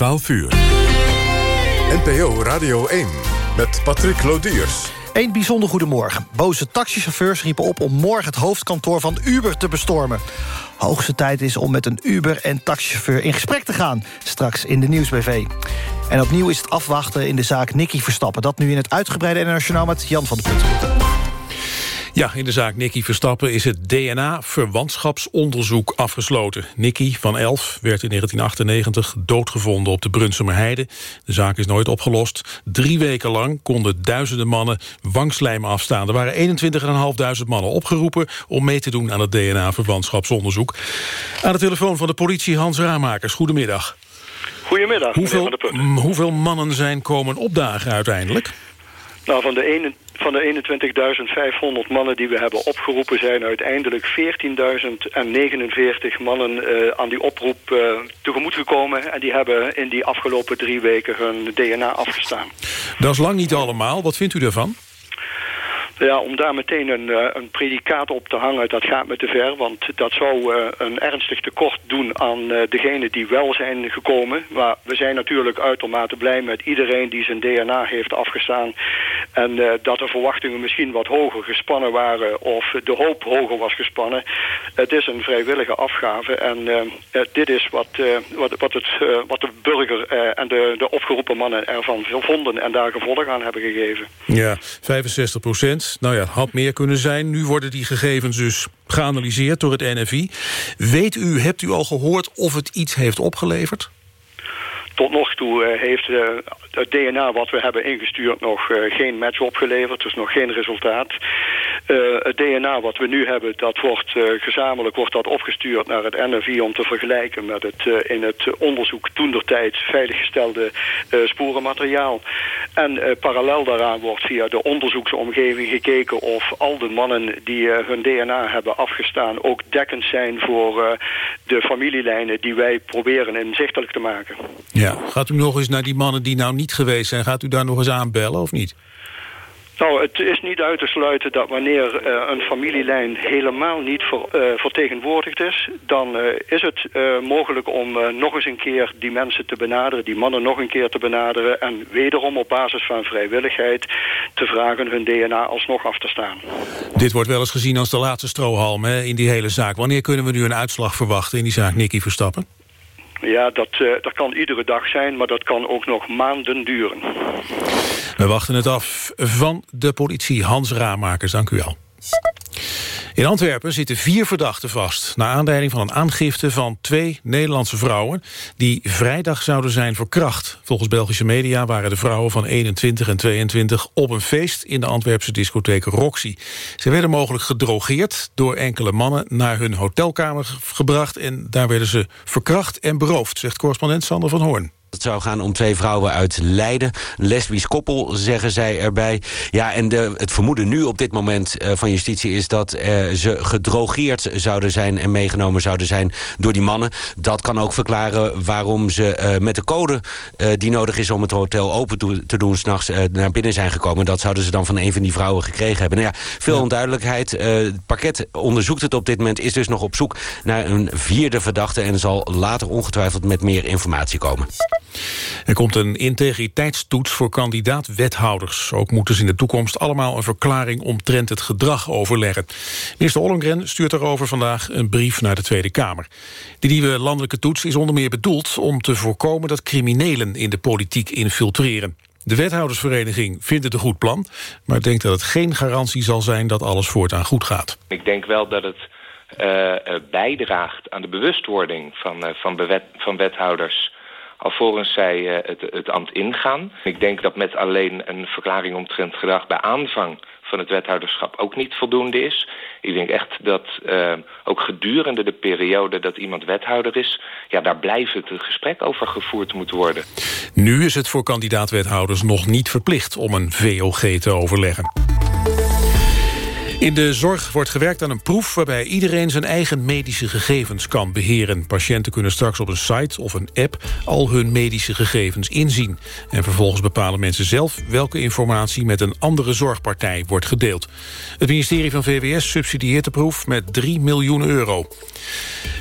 12 uur. NPO Radio 1 met Patrick Lodiers. Een bijzonder goedemorgen. Boze taxichauffeurs riepen op om morgen het hoofdkantoor van Uber te bestormen. Hoogste tijd is om met een Uber- en taxichauffeur in gesprek te gaan. Straks in de Nieuwsbv. En opnieuw is het afwachten in de zaak Nicky Verstappen. Dat nu in het uitgebreide internationaal met Jan van der Putten. Ja, in de zaak Nicky Verstappen is het DNA-verwantschapsonderzoek afgesloten. Nicky van 11 werd in 1998 doodgevonden op de Brunsumer Heide. De zaak is nooit opgelost. Drie weken lang konden duizenden mannen wangslijm afstaan. Er waren 21.500 mannen opgeroepen om mee te doen aan het DNA-verwantschapsonderzoek. Aan de telefoon van de politie Hans Raamakers. Goedemiddag. Goedemiddag, hoeveel, hoeveel mannen zijn komen opdagen uiteindelijk? Nou, van de, ene, van de 21.500 mannen die we hebben opgeroepen... zijn uiteindelijk 14.049 mannen uh, aan die oproep uh, tegemoet gekomen. En die hebben in die afgelopen drie weken hun DNA afgestaan. Dat is lang niet allemaal. Wat vindt u daarvan? Ja, om daar meteen een, uh, een predicaat op te hangen, dat gaat me te ver. Want dat zou uh, een ernstig tekort doen aan uh, degenen die wel zijn gekomen. Maar we zijn natuurlijk uitermate blij met iedereen die zijn DNA heeft afgestaan. En dat de verwachtingen misschien wat hoger gespannen waren of de hoop hoger was gespannen. Het is een vrijwillige afgave en dit is wat, wat, wat, het, wat de burger en de, de opgeroepen mannen ervan vonden en daar gevolg aan hebben gegeven. Ja, 65 procent. Nou ja, had meer kunnen zijn. Nu worden die gegevens dus geanalyseerd door het NFI. Weet u, hebt u al gehoord of het iets heeft opgeleverd? Tot nog toe uh, heeft uh, het DNA wat we hebben ingestuurd nog uh, geen match opgeleverd. Dus nog geen resultaat. Het DNA wat we nu hebben, dat wordt gezamenlijk wordt dat opgestuurd naar het NFI... om te vergelijken met het in het onderzoek toentertijd veiliggestelde sporenmateriaal. En parallel daaraan wordt via de onderzoeksomgeving gekeken... of al de mannen die hun DNA hebben afgestaan... ook dekkend zijn voor de familielijnen die wij proberen inzichtelijk te maken. Ja, gaat u nog eens naar die mannen die nou niet geweest zijn... gaat u daar nog eens aanbellen of niet? Nou, het is niet uit te sluiten dat wanneer uh, een familielijn helemaal niet ver, uh, vertegenwoordigd is... dan uh, is het mogelijk om nog eens een keer die mensen te benaderen... die mannen nog een keer te benaderen... en wederom op basis van vrijwilligheid te vragen hun DNA alsnog af te staan. Dit wordt wel eens gezien als de laatste strohalm hè, in die hele zaak. Wanneer kunnen we nu een uitslag verwachten in die zaak Nicky Verstappen? Ja, dat, uh, dat kan iedere dag zijn, maar dat kan ook nog maanden duren. We wachten het af van de politie. Hans Raamakers, dank u wel. In Antwerpen zitten vier verdachten vast... naar aanleiding van een aangifte van twee Nederlandse vrouwen... die vrijdag zouden zijn verkracht. Volgens Belgische media waren de vrouwen van 21 en 22... op een feest in de Antwerpse discotheek Roxy. Ze werden mogelijk gedrogeerd door enkele mannen... naar hun hotelkamer gebracht en daar werden ze verkracht en beroofd... zegt correspondent Sander van Hoorn. Het zou gaan om twee vrouwen uit Leiden. Een lesbisch koppel, zeggen zij erbij. Ja, en de, het vermoeden nu op dit moment uh, van justitie... is dat uh, ze gedrogeerd zouden zijn en meegenomen zouden zijn door die mannen. Dat kan ook verklaren waarom ze uh, met de code die nodig is... om het hotel open te, te doen, s'nachts naar binnen zijn gekomen. Dat zouden ze dan van een van die vrouwen gekregen hebben. Nou ja, veel ja. onduidelijkheid. het parket onderzoekt het op dit moment. Is dus nog op zoek naar een vierde verdachte... en zal later ongetwijfeld met meer informatie komen. Er komt een integriteitstoets voor kandidaat-wethouders. Ook moeten ze in de toekomst allemaal een verklaring omtrent het gedrag overleggen. Minister Ollongren stuurt daarover vandaag een brief naar de Tweede Kamer. De nieuwe landelijke toets is onder meer bedoeld om te voorkomen dat criminelen in de politiek infiltreren. De wethoudersvereniging vindt het een goed plan, maar denkt dat het geen garantie zal zijn dat alles voortaan goed gaat. Ik denk wel dat het uh, bijdraagt aan de bewustwording van, uh, van, van wethouders alvorens zij uh, het, het ambt ingaan. Ik denk dat met alleen een verklaring omtrent gedrag bij aanvang van het wethouderschap ook niet voldoende is. Ik denk echt dat uh, ook gedurende de periode dat iemand wethouder is... ja, daar blijft het gesprek over gevoerd moet worden. Nu is het voor kandidaat-wethouders nog niet verplicht om een VOG te overleggen. In de zorg wordt gewerkt aan een proef waarbij iedereen zijn eigen medische gegevens kan beheren. Patiënten kunnen straks op een site of een app al hun medische gegevens inzien. En vervolgens bepalen mensen zelf welke informatie met een andere zorgpartij wordt gedeeld. Het ministerie van VWS subsidieert de proef met 3 miljoen euro.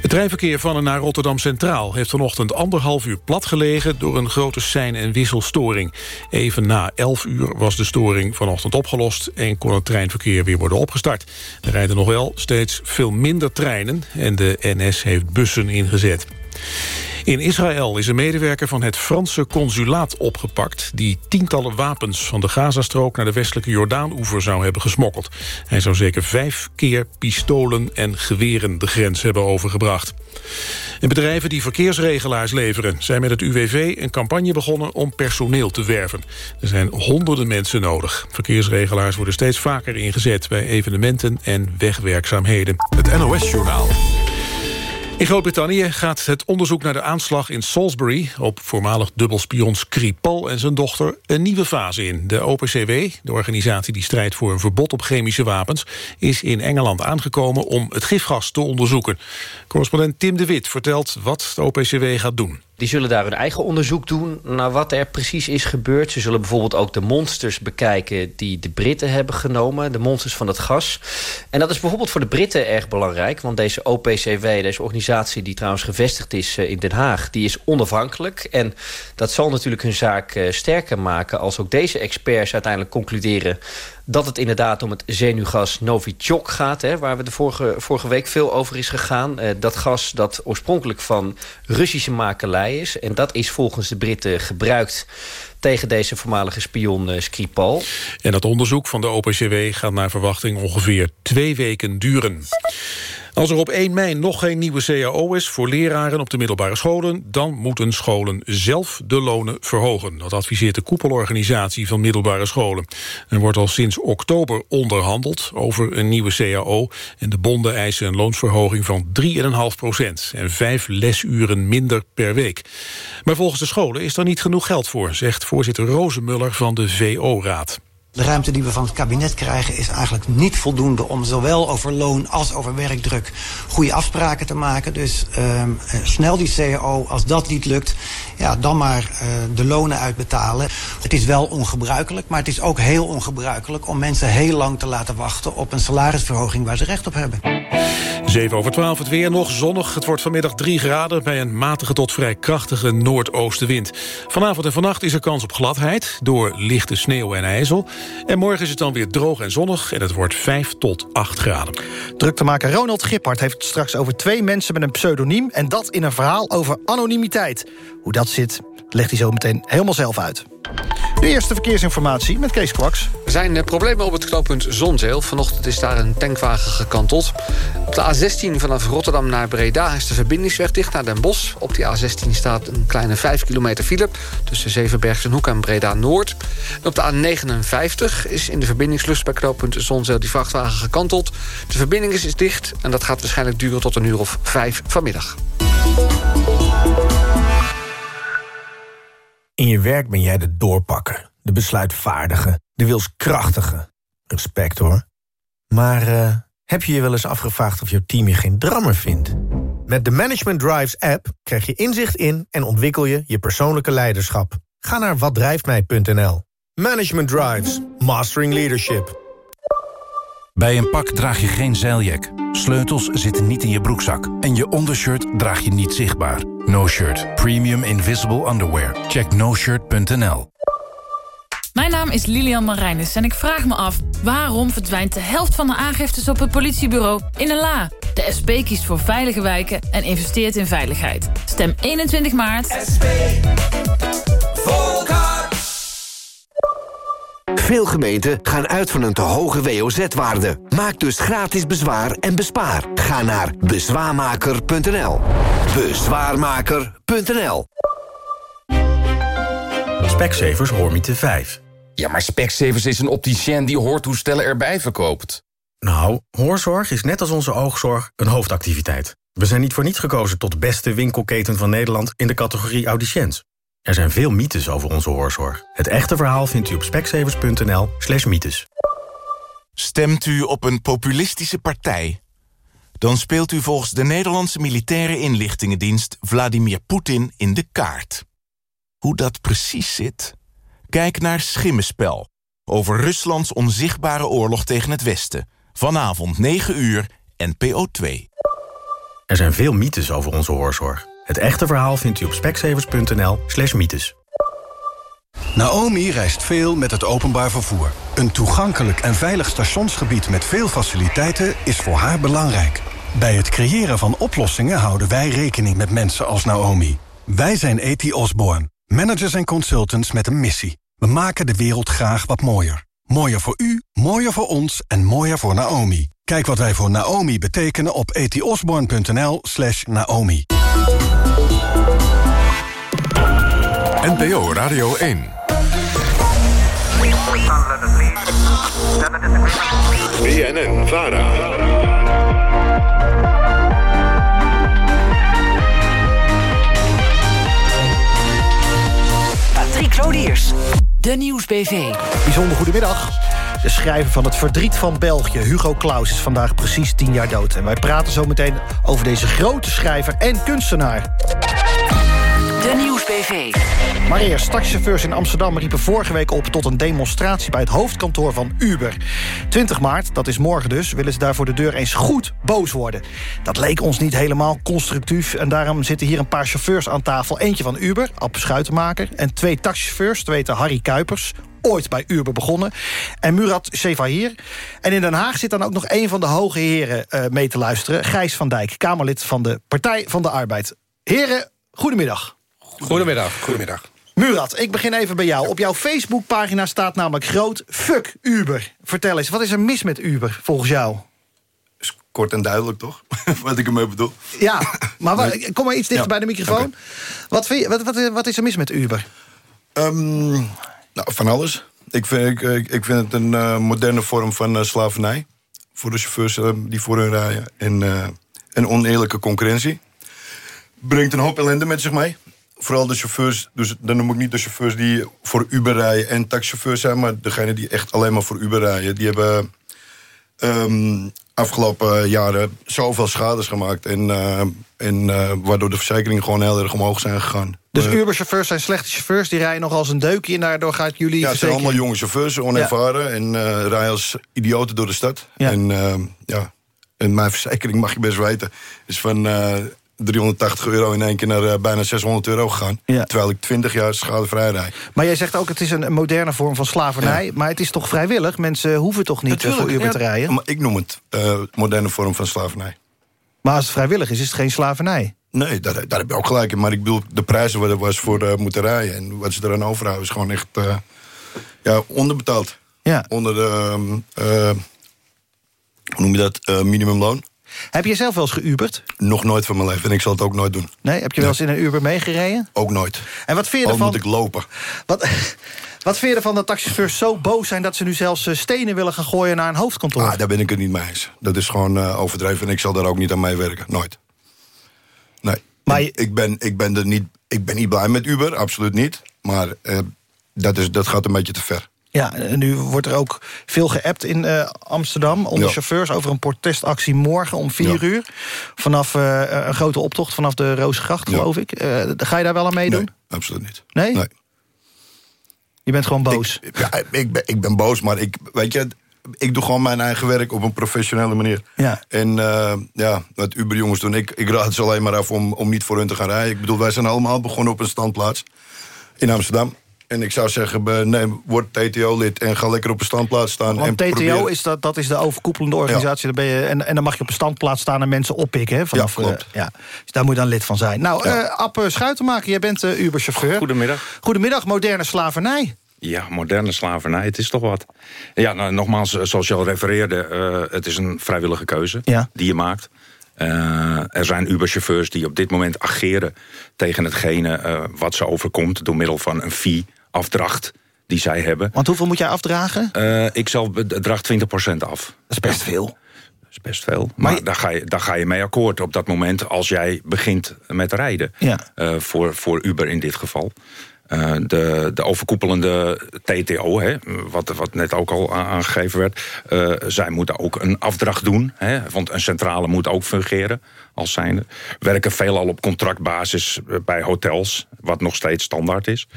Het treinverkeer van en naar Rotterdam Centraal... heeft vanochtend anderhalf uur plat gelegen... door een grote sein- en wisselstoring. Even na 11 uur was de storing vanochtend opgelost... en kon het treinverkeer weer worden opgestart. Er rijden nog wel steeds veel minder treinen... en de NS heeft bussen ingezet. In Israël is een medewerker van het Franse consulaat opgepakt... die tientallen wapens van de Gazastrook naar de westelijke Jordaan-oever zou hebben gesmokkeld. Hij zou zeker vijf keer pistolen en geweren de grens hebben overgebracht. En bedrijven die verkeersregelaars leveren... zijn met het UWV een campagne begonnen om personeel te werven. Er zijn honderden mensen nodig. Verkeersregelaars worden steeds vaker ingezet... bij evenementen en wegwerkzaamheden. Het NOS-journaal. In Groot-Brittannië gaat het onderzoek naar de aanslag in Salisbury... op voormalig dubbelspion Skripal en zijn dochter een nieuwe fase in. De OPCW, de organisatie die strijdt voor een verbod op chemische wapens... is in Engeland aangekomen om het gifgas te onderzoeken. Correspondent Tim de Wit vertelt wat de OPCW gaat doen. Die zullen daar hun eigen onderzoek doen naar wat er precies is gebeurd. Ze zullen bijvoorbeeld ook de monsters bekijken die de Britten hebben genomen. De monsters van het gas. En dat is bijvoorbeeld voor de Britten erg belangrijk. Want deze OPCW, deze organisatie die trouwens gevestigd is eh, in Den Haag... die is onafhankelijk. En dat zal natuurlijk hun zaak eh, sterker maken... als ook deze experts uiteindelijk concluderen dat het inderdaad om het zenuwgas Novichok gaat... Hè, waar we de vorige, vorige week veel over is gegaan. Uh, dat gas dat oorspronkelijk van Russische makelij is. En dat is volgens de Britten gebruikt tegen deze voormalige spion uh, Skripal. En dat onderzoek van de OPCW gaat naar verwachting ongeveer twee weken duren. Als er op 1 mei nog geen nieuwe CAO is voor leraren op de middelbare scholen... dan moeten scholen zelf de lonen verhogen. Dat adviseert de koepelorganisatie van middelbare scholen. Er wordt al sinds oktober onderhandeld over een nieuwe CAO... en de bonden eisen een loonsverhoging van 3,5 procent... en vijf lesuren minder per week. Maar volgens de scholen is er niet genoeg geld voor... zegt voorzitter Rozemuller van de VO-raad. De ruimte die we van het kabinet krijgen is eigenlijk niet voldoende om zowel over loon als over werkdruk goede afspraken te maken. Dus uh, snel die CAO, als dat niet lukt, ja, dan maar uh, de lonen uitbetalen. Het is wel ongebruikelijk, maar het is ook heel ongebruikelijk om mensen heel lang te laten wachten op een salarisverhoging waar ze recht op hebben. 7 over 12 het weer nog zonnig. Het wordt vanmiddag 3 graden bij een matige tot vrij krachtige noordoostenwind. Vanavond en vannacht is er kans op gladheid door lichte sneeuw en ijzel. En morgen is het dan weer droog en zonnig en het wordt 5 tot 8 graden. Druktemaker Ronald Gippard heeft het straks over twee mensen met een pseudoniem... en dat in een verhaal over anonimiteit. Hoe dat zit, legt hij zo meteen helemaal zelf uit. De eerste verkeersinformatie met Kees Kwaks. Er zijn eh, problemen op het knooppunt Zonzeel. Vanochtend is daar een tankwagen gekanteld. Op de A16 vanaf Rotterdam naar Breda is de verbindingsweg dicht naar Den Bosch. Op die A16 staat een kleine 5 kilometer file... tussen Zevenbergsenhoek en Breda-Noord. Op de A59 is in de verbindingslust bij knooppunt die vrachtwagen gekanteld. De verbinding is dicht en dat gaat waarschijnlijk duren tot een uur of vijf vanmiddag. In je werk ben jij de doorpakker, de besluitvaardige, de wilskrachtige. Respect hoor. Maar uh, heb je je wel eens afgevraagd of jouw team je geen drammer vindt? Met de Management Drives app krijg je inzicht in en ontwikkel je je persoonlijke leiderschap. Ga naar watdrijftmij.nl. Management Drives, Mastering Leadership. Bij een pak draag je geen zeiljak. Sleutels zitten niet in je broekzak. En je ondershirt draag je niet zichtbaar. No Shirt. Premium Invisible Underwear. Check noshirt.nl Mijn naam is Lilian Marijnis en ik vraag me af... waarom verdwijnt de helft van de aangiftes op het politiebureau in een la? De SP kiest voor veilige wijken en investeert in veiligheid. Stem 21 maart. SP. Veel gemeenten gaan uit van een te hoge WOZ-waarde. Maak dus gratis bezwaar en bespaar. Ga naar bezwaarmaker.nl. Bezwaarmaker.nl Specsavers Hoormiete 5. Ja, maar Specsavers is een opticien die hoortoestellen erbij verkoopt. Nou, hoorzorg is net als onze oogzorg een hoofdactiviteit. We zijn niet voor niets gekozen tot de beste winkelketen van Nederland... in de categorie audiciënt. Er zijn veel mythes over onze hoorzorg. Het echte verhaal vindt u op speksevers.nl slash mythes. Stemt u op een populistische partij? Dan speelt u volgens de Nederlandse militaire inlichtingendienst... Vladimir Poetin in de kaart. Hoe dat precies zit? Kijk naar Schimmenspel. Over Ruslands onzichtbare oorlog tegen het Westen. Vanavond 9 uur, NPO 2. Er zijn veel mythes over onze hoorzorg. Het echte verhaal vindt u op speksevers.nl slash mythes. Naomi reist veel met het openbaar vervoer. Een toegankelijk en veilig stationsgebied met veel faciliteiten is voor haar belangrijk. Bij het creëren van oplossingen houden wij rekening met mensen als Naomi. Wij zijn E.T. Osborne, managers en consultants met een missie. We maken de wereld graag wat mooier. Mooier voor u, mooier voor ons en mooier voor Naomi. Kijk wat wij voor Naomi betekenen op etiosborn.nl slash Naomi. NPO Radio 1. BNN Vara. Patrick Lodiers. De Nieuwsbv. Bijzonder goedemiddag. De schrijver van Het Verdriet van België, Hugo Claus, is vandaag precies tien jaar dood. En wij praten zo meteen over deze grote schrijver en kunstenaar. De Nieuwsbv. Maar eerst, taxichauffeurs in Amsterdam riepen vorige week op... tot een demonstratie bij het hoofdkantoor van Uber. 20 maart, dat is morgen dus, willen ze daar voor de deur eens goed boos worden. Dat leek ons niet helemaal constructief... en daarom zitten hier een paar chauffeurs aan tafel. Eentje van Uber, Ab Schuitenmaker... en twee taxichauffeurs, te weten Harry Kuipers ooit bij Uber begonnen. En Murat Sevahir. En in Den Haag zit dan ook nog een van de hoge heren uh, mee te luisteren. Gijs van Dijk, Kamerlid van de Partij van de Arbeid. Heren, goedemiddag. Goedemiddag. Goedemiddag. Murat, ik begin even bij jou. Op jouw Facebookpagina staat namelijk groot... Fuck Uber. Vertel eens, wat is er mis met Uber volgens jou? Is kort en duidelijk, toch? wat ik ermee bedoel. Ja, maar kom maar iets dichter ja. bij de microfoon. Okay. Wat, vind je, wat, wat, wat, is er mis met Uber? Um, nou, van alles. Ik vind, ik, ik vind het een uh, moderne vorm van uh, slavernij. Voor de chauffeurs uh, die voor hun rijden. En een oneerlijke concurrentie. Brengt een hoop ellende met zich mee vooral de chauffeurs, dus dan noem ik niet de chauffeurs die voor Uber rijden en taxichauffeurs zijn, maar degene die echt alleen maar voor Uber rijden. Die hebben um, afgelopen jaren zoveel schades gemaakt en, uh, en uh, waardoor de verzekeringen gewoon heel erg omhoog zijn gegaan. Dus uh, Uber-chauffeurs zijn slechte chauffeurs, die rijden nog als een deukje en daardoor gaat jullie. Ja, het zijn allemaal jonge chauffeurs, onervaren ja. en rijden als idioten door de stad. Ja. En ja, en mijn verzekering mag je best weten, is van 380 euro in één keer naar uh, bijna 600 euro gegaan. Ja. Terwijl ik 20 jaar schadevrij rijd. Maar jij zegt ook het is een moderne vorm van slavernij. Ja. Maar het is toch vrijwillig? Mensen hoeven toch niet Natuurlijk, voor Uber ja, te rijden? Maar ik noem het uh, moderne vorm van slavernij. Maar als het vrijwillig is, is het geen slavernij? Nee, daar, daar heb je ook gelijk in. Maar ik bedoel, de prijzen waar er was voor uh, moeten rijden... en wat ze eraan overhouden is gewoon echt ja, onderbetaald. Ja. Onder de, hoe noem je dat, minimumloon. Heb je zelf wel eens geuberd? Nog nooit van mijn leven en ik zal het ook nooit doen. Nee, heb je wel eens in een Uber meegereden? Ook nooit. En wat vind je Al ervan? moet ik lopen. Wat, wat vind je ervan dat taxichauffeurs zo boos zijn... dat ze nu zelfs stenen willen gaan gooien naar een hoofdkantoor? Ah, daar ben ik het niet mee eens. Dat is gewoon uh, overdreven en ik zal daar ook niet aan meewerken. Nooit. Nee. Maar je... ik, ben, ik, ben er niet, ik ben niet blij met Uber, absoluut niet. Maar uh, dat, is, dat gaat een beetje te ver. Ja, en nu wordt er ook veel geappt in uh, Amsterdam... onder ja. chauffeurs over een protestactie morgen om vier ja. uur. Vanaf uh, een grote optocht vanaf de Rozengracht, geloof ik. Uh, ga je daar wel aan meedoen? Nee, absoluut niet. Nee? nee? Je bent gewoon boos? Ik, ja, ik ben, ik ben boos, maar ik, weet je... Ik doe gewoon mijn eigen werk op een professionele manier. Ja. En ja, wat Uber-jongens doen, ik, ik raad ze alleen maar af om, om niet voor hun te gaan rijden. Ik bedoel, wij zijn allemaal begonnen op een standplaats in Amsterdam. En ik zou zeggen, nee, word TTO-lid en ga lekker op een standplaats staan. Want en TTO is, dat, dat is de overkoepelende organisatie. Ja. Dan ben je, en, en dan mag je op een standplaats staan en mensen oppikken. Hè, vanaf, ja, klopt. Uh, ja. Dus daar moet je dan lid van zijn. Nou, ja. uh, App Schuitenmaker, jij bent uh, Uber-chauffeur. Goedemiddag. Goedemiddag, moderne slavernij. Ja, moderne slavernij, het is toch wat. Ja, nou, nogmaals, zoals je al refereerde... Uh, het is een vrijwillige keuze ja. die je maakt. Uh, er zijn Uber-chauffeurs die op dit moment ageren... tegen hetgene uh, wat ze overkomt door middel van een fee afdracht die zij hebben. Want hoeveel moet jij afdragen? Uh, ik zal bedrag 20% af. Dat is best veel. Dat is best veel. Maar, daar, ga je, daar ga je mee akkoord op dat moment... als jij begint met rijden. Ja. Uh, voor, voor Uber in dit geval. Uh, de, de overkoepelende TTO, hè, wat, wat net ook al aangegeven werd... Uh, zij moeten ook een afdracht doen. Hè, want een centrale moet ook fungeren als zijnde. Werken veelal op contractbasis bij hotels, wat nog steeds standaard is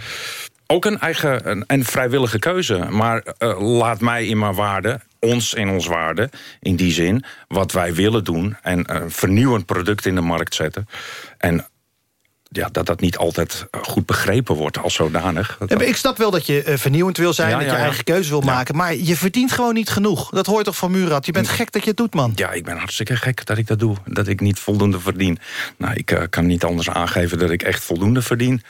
ook een eigen een vrijwillige keuze. Maar uh, laat mij in mijn waarde ons in ons waarde. In die zin, wat wij willen doen. En een vernieuwend product in de markt zetten. En ja, dat dat niet altijd eh, goed begrepen wordt als zodanig. Ik snap wel dat je eh, vernieuwend wil zijn, Ja, dat je ja. eigen keuze wil maken... maar je verdient gewoon niet genoeg. Dat hoort toch van Murat? Je bent gek dat je het doet, man. Ja, ik ben hartstikke gek dat ik dat doe. Dat ik niet voldoende verdien. Nou, ik eh, kan niet anders aangeven dat ik echt voldoende verdien.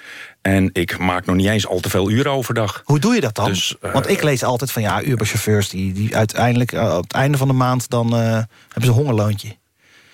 En ik maak nog niet eens al te veel uren overdag. Hoe doe je dat dan? Dus, eh, Want ik lees altijd van ja, Uber-chauffeurs... die, die uiteindelijk eh, op het einde van de maand... dan eh, hebben ze een hongerloontje.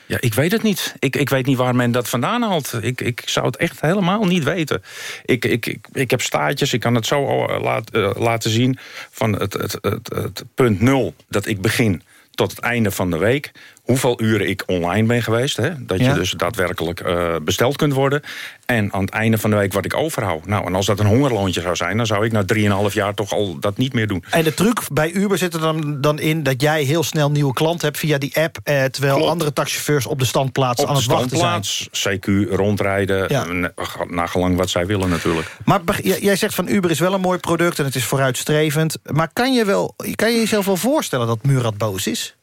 Ja, ik weet het niet. Ik, ik weet niet waar men dat vandaan haalt. Ik, ik zou het echt helemaal niet weten. Ik, ik, ik, ik heb staartjes, ik kan het zo laat, laten zien... van het, het, het, het punt nul dat ik begin tot het einde van de week... hoeveel uren ik online ben geweest. Hè? Dat Ja. je dus daadwerkelijk eh, besteld kunt worden. En aan het einde van de week wat ik overhoud. Nou, en als dat een hongerloontje zou zijn... dan zou ik na 3,5 jaar toch al dat niet meer doen. En de truc bij Uber zit er dan, dan in... dat jij heel snel nieuwe klant hebt via die app... Eh, terwijl Klopt. andere taxichauffeurs op de standplaats Op aan het wachten zijn. standplaats, CQ, rondrijden, Ja. ja. nagelang wat zij willen natuurlijk. Maar jij zegt van Uber is wel een mooi product... en het is vooruitstrevend. Maar kan je, wel, kan je jezelf wel voorstellen dat Murat boos is?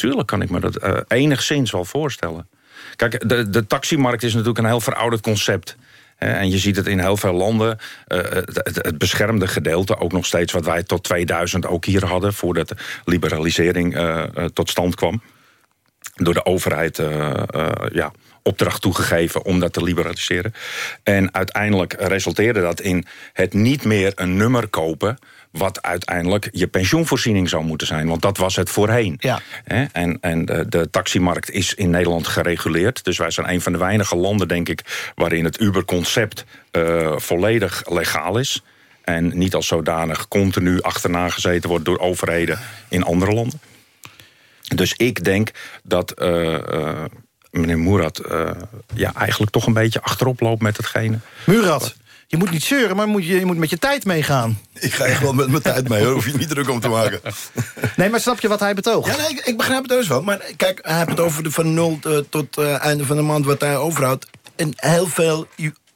Tuurlijk kan ik me dat eh, enigszins wel voorstellen. Kijk, de, de taximarkt is natuurlijk een heel verouderd concept. En je ziet het in heel veel landen. eh, het, het- beschermde gedeelte, ook nog steeds wat wij tot 2000 ook hier hadden... voordat de liberalisering eh, eh, tot stand kwam. Door de overheid eh, eh, ja, opdracht toegegeven om dat te liberaliseren. En uiteindelijk resulteerde dat in het niet meer een nummer kopen wat uiteindelijk je pensioenvoorziening zou moeten zijn. Want dat was het voorheen. Ja. En, en de, de taximarkt is in Nederland gereguleerd. Dus wij zijn een van de weinige landen, denk ik... waarin het Uber-concept eh, volledig legaal is. En niet als zodanig continu achterna gezeten wordt... door overheden in andere landen. Dus ik denk dat eh, eh, meneer Moerat... eh, ja, eigenlijk toch een beetje achterop loopt met hetgene. Murat, je moet niet zeuren, maar moet je, je moet met je tijd meegaan. Ik ga echt wel met mijn tijd mee, hoor. hoef je niet druk om te maken. Nee, maar snap je wat hij betoogt? Ja, nee, ik, ik begrijp het heus wel. Maar kijk, hij heeft het over de, van nul eh, tot eh, einde van de maand wat hij overhoudt. En heel veel,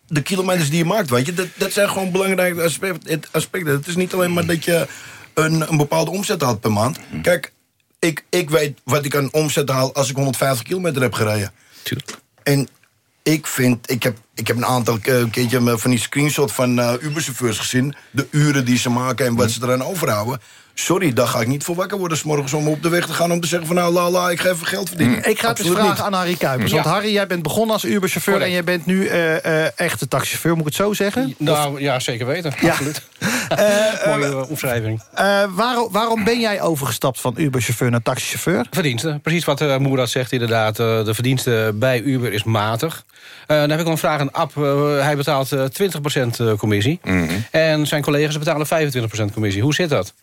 de kilometers die je maakt, weet je, dat, dat zijn gewoon belangrijke aspecten. Het aspecten. Het is niet alleen maar dat je een, een bepaalde omzet haalt per maand. Kijk, ik, ik weet wat ik aan omzet haal als ik 150 kilometer heb gereden. En ik vind, ik heb, ik heb een aantal eh, keertje van die screenshot van eh Uber-chauffeurs gezien. De uren die ze maken en wat ze eraan overhouden. Sorry, daar ga ik niet voor wakker worden... 's morgens om op de weg te gaan om te zeggen van... nou, la, la, ik ga even geld verdienen. Ik ga het eens Absoluut vragen niet. aan Harry Kuipers. Ja. Want Harry, jij bent begonnen als Uber-chauffeur... en jij bent nu eh, eh, echte taxichauffeur, moet ik het zo zeggen? Nou, ja, zeker weten. Absoluut. Mooie omschrijving. Eh, waarom, waarom ben jij overgestapt van Uber-chauffeur naar taxichauffeur? Verdiensten. Precies wat uh, Moerad zegt inderdaad. eh, de verdiensten bij Uber is matig. Eh, dan heb ik wel een vraag aan Ab. Eh, hij betaalt eh 20% commissie. En zijn collega's betalen 25% commissie. Hoe zit dat?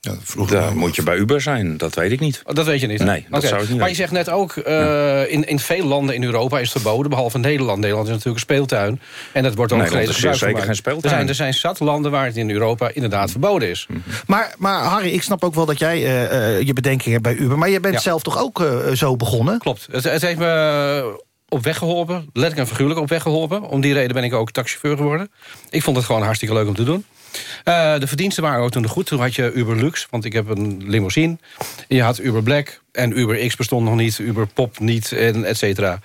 Ja, Daar moet je bij Uber zijn, dat weet ik niet. Oh, Dat weet je niet? Nee, dat zou ik niet Maar je zegt net ook, eh, in, in veel landen in Europa is het verboden... behalve Nederland. Nederland is natuurlijk een speeltuin. En dat wordt ook Nederland gretig is zeer gebruik zeker geen speeltuin. Er zijn, er zijn zat landen waar het in Europa inderdaad verboden is. Maar, maar Harry, ik snap ook wel dat jij eh, eh, je bedenking hebt bij Uber... maar je bent Ja. zelf toch ook eh, zo begonnen? Klopt. Het, het heeft me op weg geholpen. Letterlijk en figuurlijk op weg geholpen. Om die reden ben ik ook taxichauffeur geworden. Ik vond het gewoon hartstikke leuk om te doen. Eh, de verdiensten waren ook toen goed. Toen had je Uber Lux, want ik heb een limousine. Je had Uber Black en Uber X bestond nog niet. Uber Pop niet, en et cetera.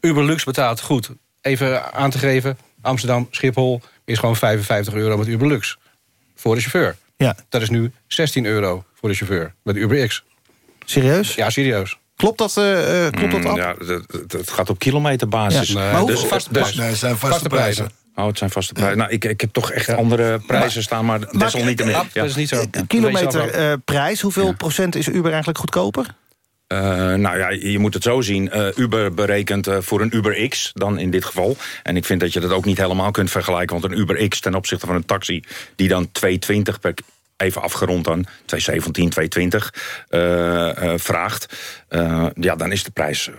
Uber Lux betaalt goed. Even aan te geven, Amsterdam, Schiphol... is gewoon 55 euro met Uber Lux. Voor de chauffeur. Ja. Dat is nu 16 euro voor de chauffeur. Met Uber X. Serieus? Ja, serieus. Klopt dat, eh, eh, klopt dat Mm, af? ja, het, gaat op kilometerbasis. Ja. Nee, Maar hoeveel- Dus- vaste dus-? Nee, zijn vaste prijzen. Oh, het zijn vaste prijzen. Nou, ik, ik heb toch echt andere prijzen staan, maar desalniettemin. Ab, dat is niet zo. Kilometerprijs, hoeveel procent is Uber eigenlijk goedkoper? Eh, nou ja, je moet het zo zien. Eh, Uber berekent eh, voor een Uber X, dan in dit geval. En ik vind dat je dat ook niet helemaal kunt vergelijken. Want een Uber X ten opzichte van een taxi... die dan 2,20 per even afgerond dan, 217, 220 eh, eh, vraagt... eh, ja, dan is de prijs 100%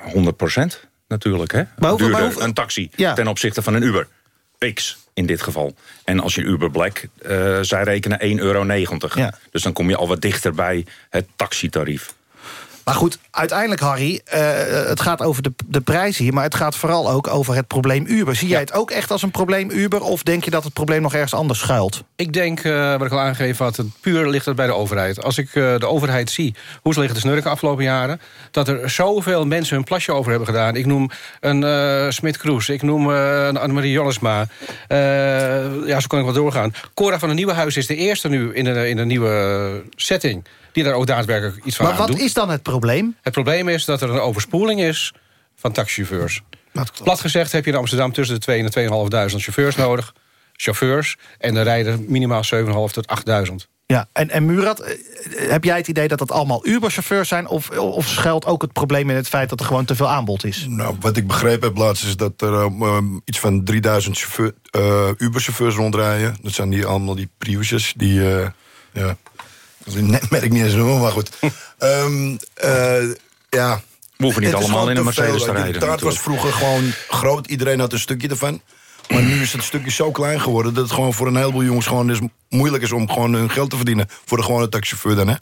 natuurlijk. Hè? Maar hoeveel- Duurder maar hoeveel- een taxi Ja. ten opzichte van een Uber X in dit geval. En als je Uber Black, eh, zij rekenen 1,90 euro. Dus dan kom je al wat dichter bij het taxitarief. Maar goed, uiteindelijk, Harry, eh, het gaat over de, de prijs hier... maar het gaat vooral ook over het probleem Uber. Zie jij het ook echt als een probleem Uber... of denk je dat het probleem nog ergens anders schuilt? Ik denk, uh, wat ik al aangegeven had, het puur ligt het bij de overheid. Als ik uh, de overheid zie, hoe ze liggen te snurken de afgelopen jaren... dat er zoveel mensen hun plasje over hebben gedaan. Ik noem een Smit Kroes, ik noem een Annemarie Jollesma. ja, zo kan ik wel doorgaan. Cora van het Nieuwe Huis is de eerste nu in een, in een nieuwe setting die daar ook daadwerkelijk iets van maar aan wat is dan het probleem? Het probleem is dat er een overspoeling is van taxichauffeurs. Plat gezegd heb je in Amsterdam tussen de 2 en 2.500 chauffeurs nodig. Chauffeurs. En er rijden minimaal 7.500 tot 8.000. Ja, en, en Murat, eh, heb jij het idee dat het allemaal Uber-chauffeurs zijn... Of, of schuilt ook het probleem in het feit dat er gewoon te veel aanbod is? Nou, wat ik begrepen heb laatst is dat er uh, iets van 3000 chauffeur, uh, Uber-chauffeurs rondrijden. Dat zijn die allemaal die Priusjes, die... Uh, ja, Net merk niet eens noemen, maar goed. um, uh, ja. We hoeven niet allemaal in een Mercedes te rijden. De taart was vroeger gewoon groot. Iedereen had een stukje ervan. Maar nu is het stukje zo klein geworden... dat het gewoon voor een heleboel jongens gewoon is, moeilijk is... om gewoon hun geld te verdienen. Voor de gewone taxichauffeur dan, hè.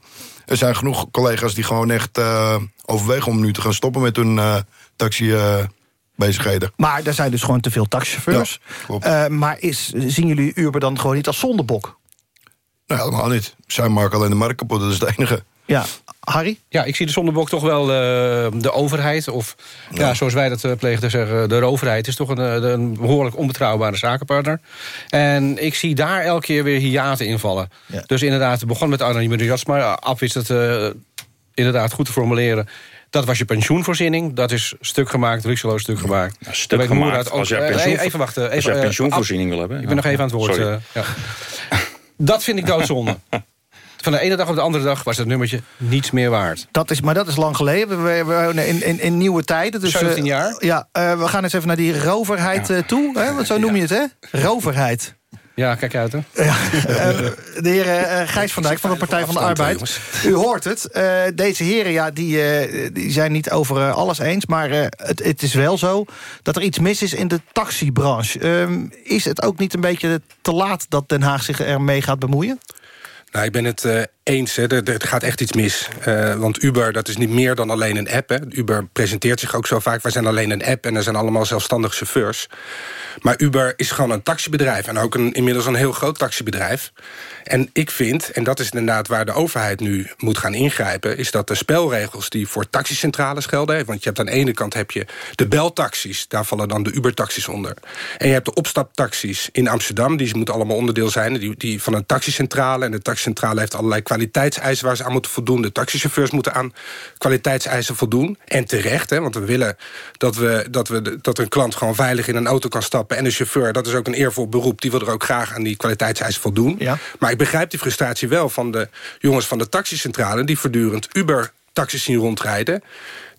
Er zijn genoeg collega's die gewoon echt uh, overwegen... om nu te gaan stoppen met hun uh, taxi... Uh, bezigheden. Maar er zijn dus gewoon te veel taxichauffeurs. Ja, maar is, zien jullie Uber dan gewoon niet als zondebok? Nee, helemaal niet. Zij maken alleen de markt kapot, dat is het enige. Ja, Harry? Ja, ik zie de zondebok toch wel uh, de overheid. Of ja. ja. zoals wij dat uh, plegen te zeggen, de overheid is toch een, een behoorlijk onbetrouwbare zakenpartner. En ik zie daar elke keer weer hiaten invallen. Ja. Dus inderdaad, het begon met anonieme Jasma. Ab is het uh, inderdaad goed te formuleren. Dat was je pensioenvoorziening. Dat is stuk gemaakt, rukseloos stuk gemaakt. Ja, stuk gemaakt. Ook, als pensioen, even wachten. Even, als je pensioenvoorziening wil hebben. Ik ben nog even aan het woord. Dat vind ik doodzonde. Van de ene dag op de andere dag was dat nummertje niets meer waard. Dat is, maar dat is lang geleden. We wonen in, in, in nieuwe tijden. Dus, 17 jaar? Uh, ja, uh, we gaan eens even naar die roverheid uh, toe. Hè? Want zo noem je het, hè? Roverheid. Ja, kijk uit, hè. Ja, de heer uh, Gijs van Dijk van de Partij van de Arbeid. U hoort het. Uh, deze heren ja, die, die zijn niet over alles eens. Maar het, het, is wel zo dat er iets mis is in de taxibranche. Ehm, is het ook niet een beetje te laat dat Den Haag zich ermee gaat bemoeien? Nou, ik ben het eens. Hè. Er, gaat echt iets mis. Uh, want Uber, dat is niet meer dan alleen een app. Hè. Uber presenteert zich ook zo vaak. Wij zijn alleen een app en er zijn allemaal zelfstandige chauffeurs. Maar Uber is gewoon een taxibedrijf. En ook een, inmiddels een heel groot taxibedrijf. En ik vind, en dat is inderdaad waar de overheid nu moet gaan ingrijpen... is dat de spelregels die voor taxicentrales gelden... want je hebt aan de ene kant heb je de beltaxis... daar vallen dan de Uber-taxis onder. En je hebt de opstaptaxis in Amsterdam... die moeten allemaal onderdeel zijn die, die van een taxicentrale... en de taxicentrale heeft allerlei kwaliteitseisen waar ze aan moeten voldoen. De taxichauffeurs moeten aan kwaliteitseisen voldoen. En terecht, hè, want we willen dat, we, dat, we, dat een klant gewoon veilig in een auto kan stappen... en de chauffeur, dat is ook een eervol beroep... die wil er ook graag aan die kwaliteitseisen voldoen. Ja. Maar ik begrijp die frustratie wel van de jongens van de taxicentrale... die voortdurend Uber-taxis zien rondrijden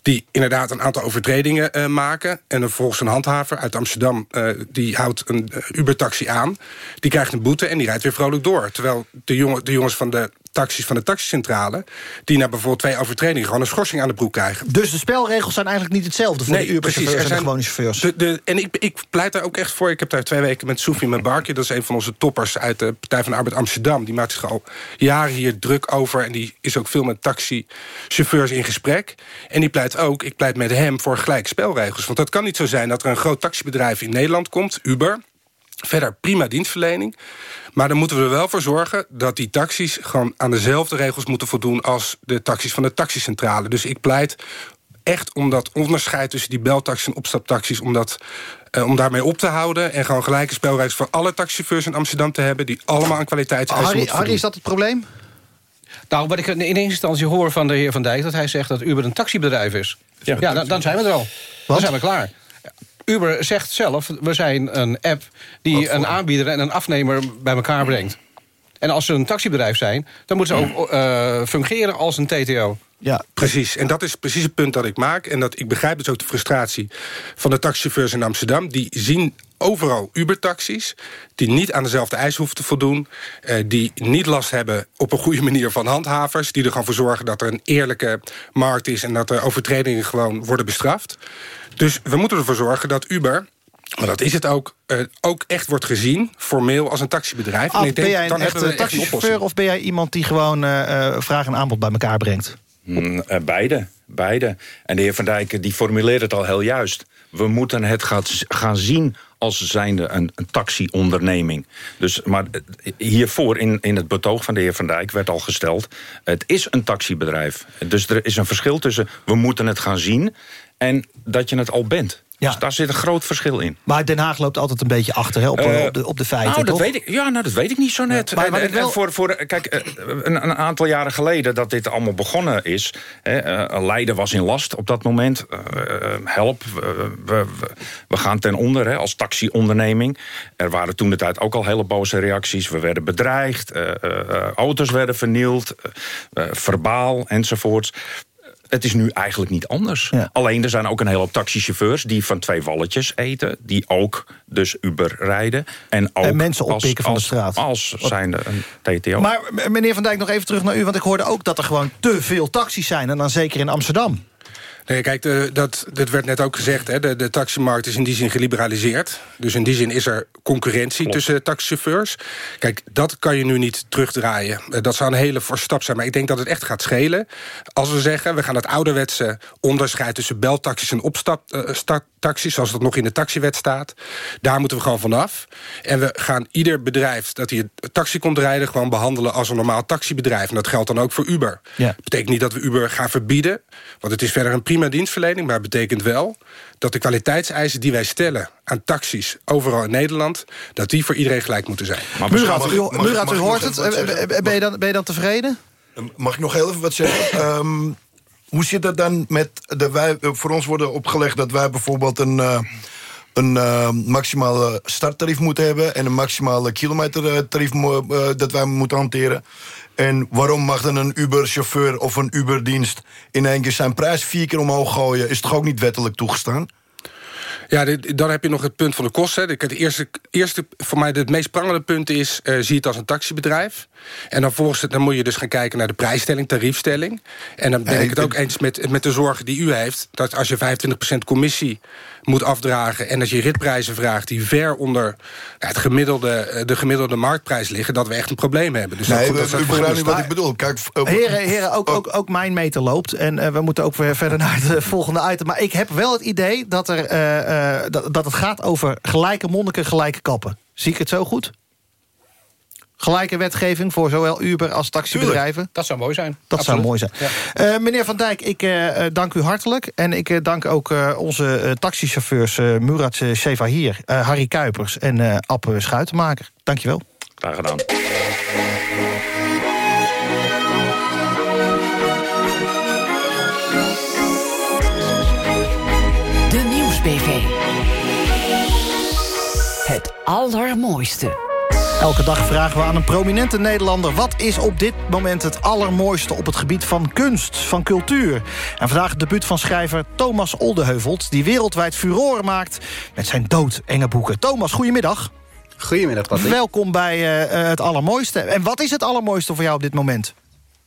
die inderdaad een aantal overtredingen uh, maken. En dan volgens een handhaver uit Amsterdam... Uh, die houdt een uh, Uber-taxi aan. Die krijgt een boete en die rijdt weer vrolijk door. Terwijl de, jongen, de jongens van de taxis van de taxicentrale... die na bijvoorbeeld twee overtredingen gewoon een schorsing aan de broek krijgen. Dus de spelregels zijn eigenlijk niet hetzelfde... voor nee, de Uber-chauffeurs en de gewone chauffeurs? De, de, en ik, ik pleit daar ook echt voor. Ik heb daar twee weken met Soefie met Barkje... dat is een van onze toppers uit de Partij van de Arbeid Amsterdam. Die maakt zich al jaren hier druk over... en die is ook veel met taxichauffeurs in gesprek. En die pleit ook, ik pleit met hem voor gelijke spelregels. Want het kan niet zo zijn dat er een groot taxibedrijf in Nederland komt... Uber, verder prima dienstverlening... Maar dan moeten we er wel voor zorgen dat die taxis... gewoon aan dezelfde regels moeten voldoen... als de taxis van de taxicentrale. Dus ik pleit echt om dat onderscheid tussen die beltaxis en opstaptaxis... om, dat, uh, om daarmee op te houden... en gewoon gelijke spelregels voor alle taxichauffeurs in Amsterdam te hebben... die allemaal aan kwaliteitseisen Harry, Harry, is dat het probleem? Nou, wat ik in eerste instantie hoor van de heer Van Dijk... dat hij zegt dat Uber een taxibedrijf is. Ja, ja dan, dan zijn we er al. Wat? Dan zijn we klaar. Uber zegt zelf, we zijn een app die een aanbieder en een afnemer bij elkaar brengt. En als ze een taxibedrijf zijn, dan moeten ze ook uh, fungeren als een TTO. Ja, precies. En dat is precies het punt dat ik maak. En dat ik begrijp dus ook de frustratie van de taxichauffeurs in Amsterdam. Die zien overal Uber-taxis die niet aan dezelfde eisen hoeven te voldoen... Eh, die niet last hebben op een goede manier van handhavers... die er gewoon voor zorgen dat er een eerlijke markt is... en dat de overtredingen gewoon worden bestraft. Dus we moeten ervoor zorgen dat Uber maar dat is het ook. Uh, ook echt wordt gezien, formeel, als een taxibedrijf. Af, en ik denk, ben jij een dan echte taxichauffeur of ben jij iemand die gewoon uh, vraag en aanbod bij elkaar brengt? Mm, eh, beide, beide. En de heer Van Dijk die formuleert het al heel juist. We moeten het gaan zien als zijnde een, een taxionderneming. Dus, maar eh, hiervoor in, in het betoog van de heer Van Dijk werd al gesteld... het is een taxibedrijf. Dus er is een verschil tussen we moeten het gaan zien... en dat je het al bent. Dus daar zit een groot verschil in. Maar Den Haag loopt altijd een beetje achter hè, op, Eh, op, de, op de feiten, nou, dat toch? weet ik, ja, nou, dat weet ik niet zo net. maar en- wel- en voor, voor, kijk, eh, een, een aantal jaren geleden dat dit allemaal begonnen is... Hè, eh, Leiden was in last op dat moment. Help, we, we, gaan ten onder hè, als taxionderneming. Er waren toen de tijd ook al hele boze reacties. We werden bedreigd, auto's werden vernield, verbaal enzovoorts. Het is nu eigenlijk niet anders. Alleen er zijn ook een hele hoop taxichauffeurs die van twee walletjes eten. Die ook dus Uber rijden. En ook En mensen als- oppikken van de als- straat. Als zijnde een TTO. Maar meneer Van Dijk, nog even terug naar u... want ik hoorde ook dat er gewoon te veel taxis zijn... en dan zeker in Amsterdam. Nee, kijk, de, dat, dat werd net ook gezegd. Hè, de, de taximarkt is in die zin geliberaliseerd. Dus in die zin is er concurrentie tussen taxichauffeurs. Kijk, dat kan je nu niet terugdraaien. Eh, Dat zou een hele voorstap zijn. Maar ik denk dat het echt gaat schelen. Als we zeggen, we gaan het ouderwetse onderscheid... tussen beltaxis en opstaptaxis... zoals dat nog in de taxiwet staat. Daar moeten we gewoon vanaf. En we gaan ieder bedrijf dat hier taxi komt rijden... gewoon behandelen als een normaal taxibedrijf. En dat geldt dan ook voor Uber. Ja. Dat betekent niet dat we Uber gaan verbieden. Want het is verder een prima dienstverlening. Maar het betekent wel dat de kwaliteitseisen die wij stellen... aan taxis overal in Nederland... dat die voor iedereen gelijk moeten zijn. Murat, u, Murat, u hoort het. Eh, eh, Ben je, dan, ben je dan tevreden? Mag ik nog heel even wat zeggen? Ehm, hoe zit dat dan met... De, wij, eh, voor ons worden opgelegd dat wij bijvoorbeeld een... eh, een eh, maximale starttarief moeten hebben... en een maximale kilometertarief eh, dat wij moeten hanteren. En waarom mag dan een Uber-chauffeur of een Uber-dienst... in één keer zijn prijs vier keer omhoog gooien? Is toch ook niet wettelijk toegestaan? Ja, dit- dan heb je nog het punt van de kosten. Het eerste, eerste voor mij het meest prangende punt is... eh, zie het als een taxibedrijf. En dan, volgens het, dan moet je dus gaan kijken naar de prijsstelling, tariefstelling. En dan ben Ja, ik het ook eens met, met de zorgen die u heeft... dat als je 25% commissie moet afdragen... en als je ritprijzen vraagt die ver onder ja, het gemiddelde, eh, de gemiddelde marktprijs liggen... dat we echt een probleem hebben. Dus dat- nee, dat dat u begrijpt ons wat ik bedoel. Kijk, eh, Heren, heren ook, ook, ook mijn meter loopt. En eh, we moeten ook weer verder naar het volgende item. Maar ik heb wel het idee dat, er, eh, eh, dat, dat het gaat over gelijke monniken, gelijke kappen. Zie ik het zo goed? Gelijke wetgeving voor zowel Uber als taxibedrijven. Dat zou mooi zijn. Dat Absoluut. zou mooi zijn. Eh, meneer Van Dijk, ik eh, eh, dank u hartelijk. En ik dank ook eh, onze eh, taxichauffeurs eh, Murat Shevahir, eh, Harry Kuipers en eh Appe Schuitenmaker. Dank je wel. Graag gedaan. De Nieuwsbv. Het allermooiste. Elke dag vragen we aan een prominente Nederlander... wat is op dit moment het allermooiste op het gebied van kunst, van cultuur? En vandaag het debuut van schrijver Thomas Oldeheuvelt... die wereldwijd furoren maakt met zijn doodenge boeken. Thomas, goedemiddag. Goedemiddag, Patrick. Welkom bij eh, eh, het allermooiste. En wat is het allermooiste voor jou op dit moment?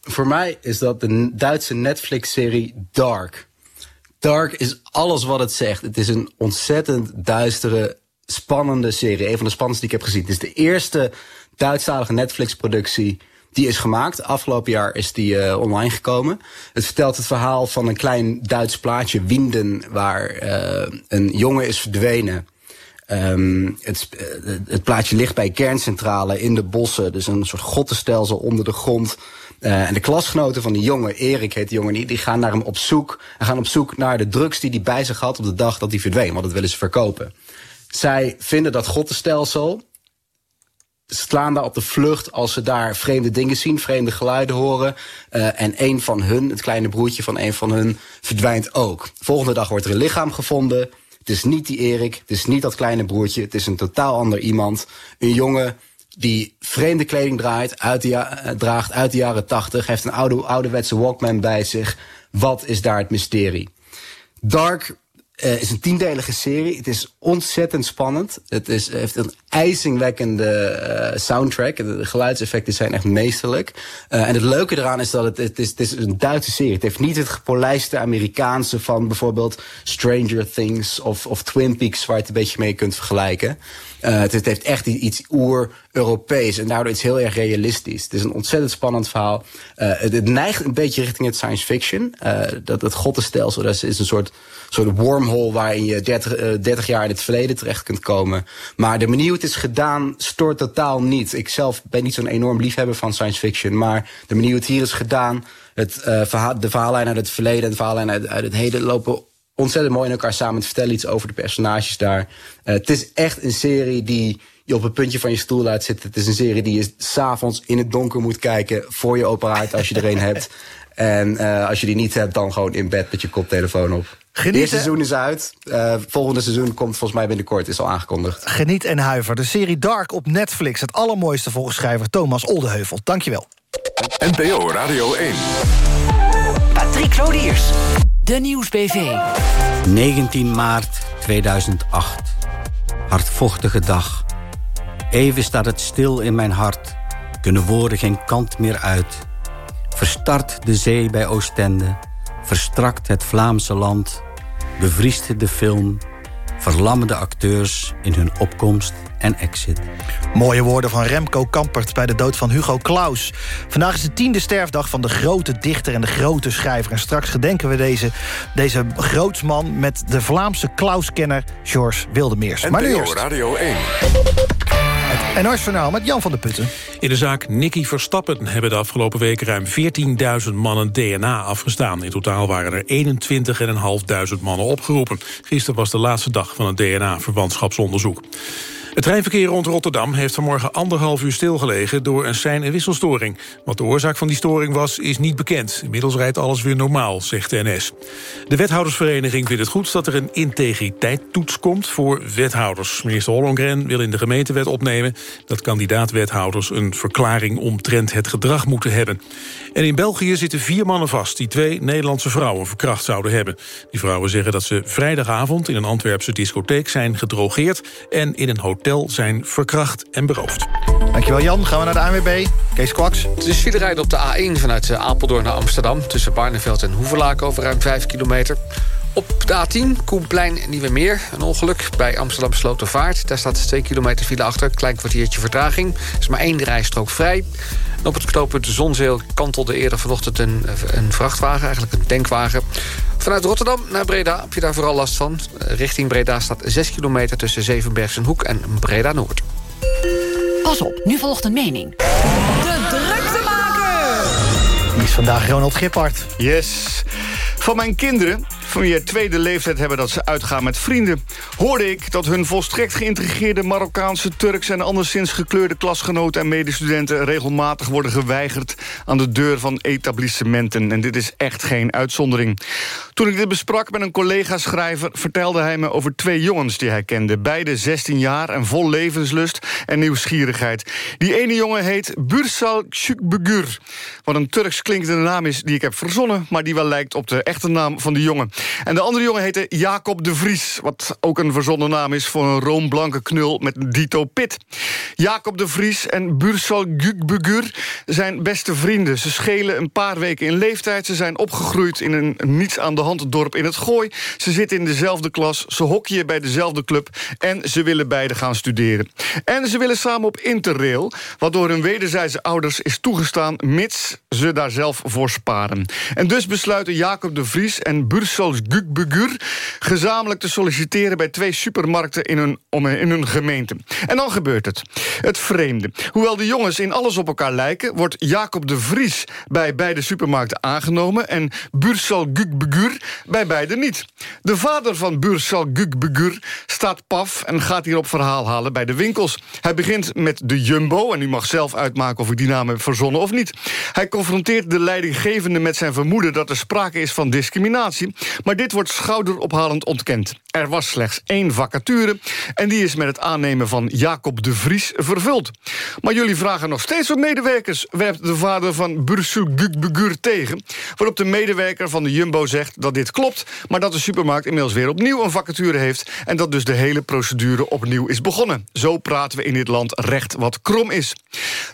Voor mij is dat de Duitse Netflix-serie Dark. Dark is alles wat het zegt. Het is een ontzettend duistere, spannende serie. Een van de spannendste die ik heb gezien. Het is de eerste Duitsstalige Netflix-productie die is gemaakt. Afgelopen jaar is die eh, online gekomen. Het vertelt het verhaal van een klein Duits plaatje, Winden... waar eh, een jongen is verdwenen... Ehm, het, eh, het plaatje ligt bij kerncentrale in de bossen. Dus een soort grottenstelsel onder de grond. En de klasgenoten van die jongen, Erik heet die jongen niet... die gaan naar hem op zoek. En gaan op zoek naar de drugs die hij bij zich had op de dag dat hij verdween. Want dat willen ze verkopen. Zij vinden dat grottenstelsel slaan daar op de vlucht als ze daar vreemde dingen zien, vreemde geluiden horen. Uh, en een van hun, het kleine broertje van een van hun, verdwijnt ook. Volgende dag wordt er een lichaam gevonden. Het is niet die Erik, het is niet dat kleine broertje, het is een totaal ander iemand. Een jongen die vreemde kleding draait, uit ja draagt uit de jaren tachtig, heeft een oude, ouderwetse Walkman bij zich. Wat is daar het mysterie? Dark uh, is een tiendelige serie. Het is ontzettend spannend. Het is, heeft een ijzingwekkende uh, soundtrack. De, de geluidseffecten zijn echt meesterlijk. Uh, en het leuke eraan is dat het, het, is, het is een Duitse serie. Het heeft niet het gepolijste Amerikaanse van bijvoorbeeld Stranger Things of, of Twin Peaks, waar je het een beetje mee kunt vergelijken. Uh, het, heeft echt iets oer-Europees en daardoor iets heel erg realistisch. Het is een ontzettend spannend verhaal. Uh, het, neigt een beetje richting het science fiction. Uh, dat het goddenstelsel dat is een soort, soort wormhole waarin je 30, 30 jaar in het verleden terecht kunt komen. Maar de manier hoe het is gedaan stoort totaal niet. Ik zelf ben niet zo'n enorm liefhebber van science fiction, maar de manier hoe het hier is gedaan, het, verhaal, de verhaallijn uit het verleden en de verhaallijn uit, uit het heden lopen ontzettend mooi in elkaar samen. Het vertellen iets over de personages daar. Uh, het is echt een serie die je op het puntje van je stoel laat zitten. Het is een serie die je s'avonds in het donker moet kijken... voor je operaat als je er een hebt. En uh, als je die niet hebt, dan gewoon in bed met je koptelefoon op. Het eerste seizoen is uit. Uh, volgende seizoen komt volgens mij binnenkort, is al aangekondigd. Geniet en huiver. De serie Dark op Netflix. Het allermooiste volgens schrijver Thomas Oldeheuvel. Dankjewel. NPO Radio 1. Patrick Lodiers. De Nieuwsbv. 19 maart 2008. Hardvochtige dag. Even staat het stil in mijn hart. Kunnen woorden geen kant meer uit. Verstart de zee bij Oostende. Verstrakt het Vlaamse land. Bevriest de film. Verlammen de acteurs in hun opkomst en exit. Mooie woorden van Remco Kampert bij de dood van Hugo Claus. Vandaag is de tiende sterfdag van de grote dichter en de grote schrijver. En straks gedenken we deze, deze grootsman met de Vlaamse Klaus-kenner George Wildemeers. Maar nu eerst. Radio 1. Het NOS Journaal met Jan van der Putten. In de zaak Nicky Verstappen hebben de afgelopen weken ruim 14.000 mannen DNA afgestaan. In totaal waren er 21.500 mannen opgeroepen. Gisteren was de laatste dag van het DNA-verwantschapsonderzoek. Het treinverkeer rond Rotterdam heeft vanmorgen anderhalf uur stilgelegen door een sein- en wisselstoring. Wat de oorzaak van die storing was, is niet bekend. Inmiddels rijdt alles weer normaal, zegt de NS. De wethoudersvereniging vindt het goed dat er een integriteit-toets komt voor wethouders. Minister Hollongren wil in de gemeentewet opnemen dat kandidaat-wethouders een verklaring omtrent het gedrag moeten hebben. En in België zitten vier mannen vast die twee Nederlandse vrouwen verkracht zouden hebben. Die vrouwen zeggen dat ze vrijdagavond in een Antwerpse discotheek zijn gedrogeerd en in een hotel hotel zijn verkracht en beroofd. Dankjewel Jan. Gaan we naar de ANWB. Kees Kwaks. Het is file rijden op de A1 vanuit eh, Apeldoorn naar Amsterdam... tussen Barneveld en Hoevelaak over ruim 5 kilometer. Op de A10, Koenplein, Nieuwe Meer. Een ongeluk bij Amsterdam Slotervaart. Daar staat 2 kilometer file achter. Klein kwartiertje vertraging. Er is maar één rijstrook vrij. En op het knooppunt Zonzeel kantelde eerder vanochtend een, een vrachtwagen. Eigenlijk een tankwagen. Vanuit Rotterdam naar Breda heb je daar vooral last van. Richting Breda staat 6 kilometer tussen Zevenbergse Hoek en Breda Noord. Pas op, nu volgt een mening. De druktemaker! Die is vandaag Ronald Gippard. Yes. Van mijn kinderen van wie het tweede leeftijd hebben dat ze uitgaan met vrienden... hoorde ik dat hun volstrekt geïntrigeerde Marokkaanse, Turks... en anderszins gekleurde klasgenoten en medestudenten... regelmatig worden geweigerd aan de deur van etablissementen. En dit is echt geen uitzondering. Toen ik dit besprak met een collega-schrijver... vertelde hij me over twee jongens die hij kende. Beide 16 jaar en vol levenslust en nieuwsgierigheid. Die ene jongen heet Bursal Şükbügür. Wat een Turks klinkende naam is die ik heb verzonnen... maar die wel lijkt op de echte naam van de jongen. En de andere jongen heette Jacob de Vries... wat ook een verzonnen naam is voor een roomblanke knul met dito pit. Jacob de Vries en Bursal Gugbugur zijn beste vrienden. Ze schelen een paar weken in leeftijd. Ze zijn opgegroeid in een niets aan de hand dorp in het Gooi. Ze zitten in dezelfde klas, ze hockeyen bij dezelfde club... en ze willen beide gaan studeren. En ze willen samen op interrail... wat door hun wederzijdse ouders is toegestaan... mits ze daar zelf voor sparen. En dus besluiten Jacob de Vries en Bursal Gugbugur... gezamenlijk te solliciteren bij twee supermarkten in hun, in hun gemeente. En dan gebeurt het. Het vreemde. Hoewel de jongens in alles op elkaar lijken... wordt Jacob de Vries bij beide supermarkten aangenomen... en Bursal Gugbugur bij beide niet. De vader van Bursal Gugbugur staat paf... en gaat hierop verhaal halen bij de winkels. Hij begint met de Jumbo... en u mag zelf uitmaken of ik die naam heb verzonnen of niet. Hij confronteert de leidinggevende met zijn vermoeden... dat er sprake is van discriminatie... Maar dit wordt schouderophalend ontkend. Er was slechts één vacature en die is met het aannemen van Jacob de Vries vervuld. Maar jullie vragen nog steeds om medewerkers, werpt de vader van Bursu Gugbugur tegen. Waarop de medewerker van de Jumbo zegt dat dit klopt... maar dat de supermarkt inmiddels weer opnieuw een vacature heeft... en dat dus de hele procedure opnieuw is begonnen. Zo praten we in dit land recht wat krom is.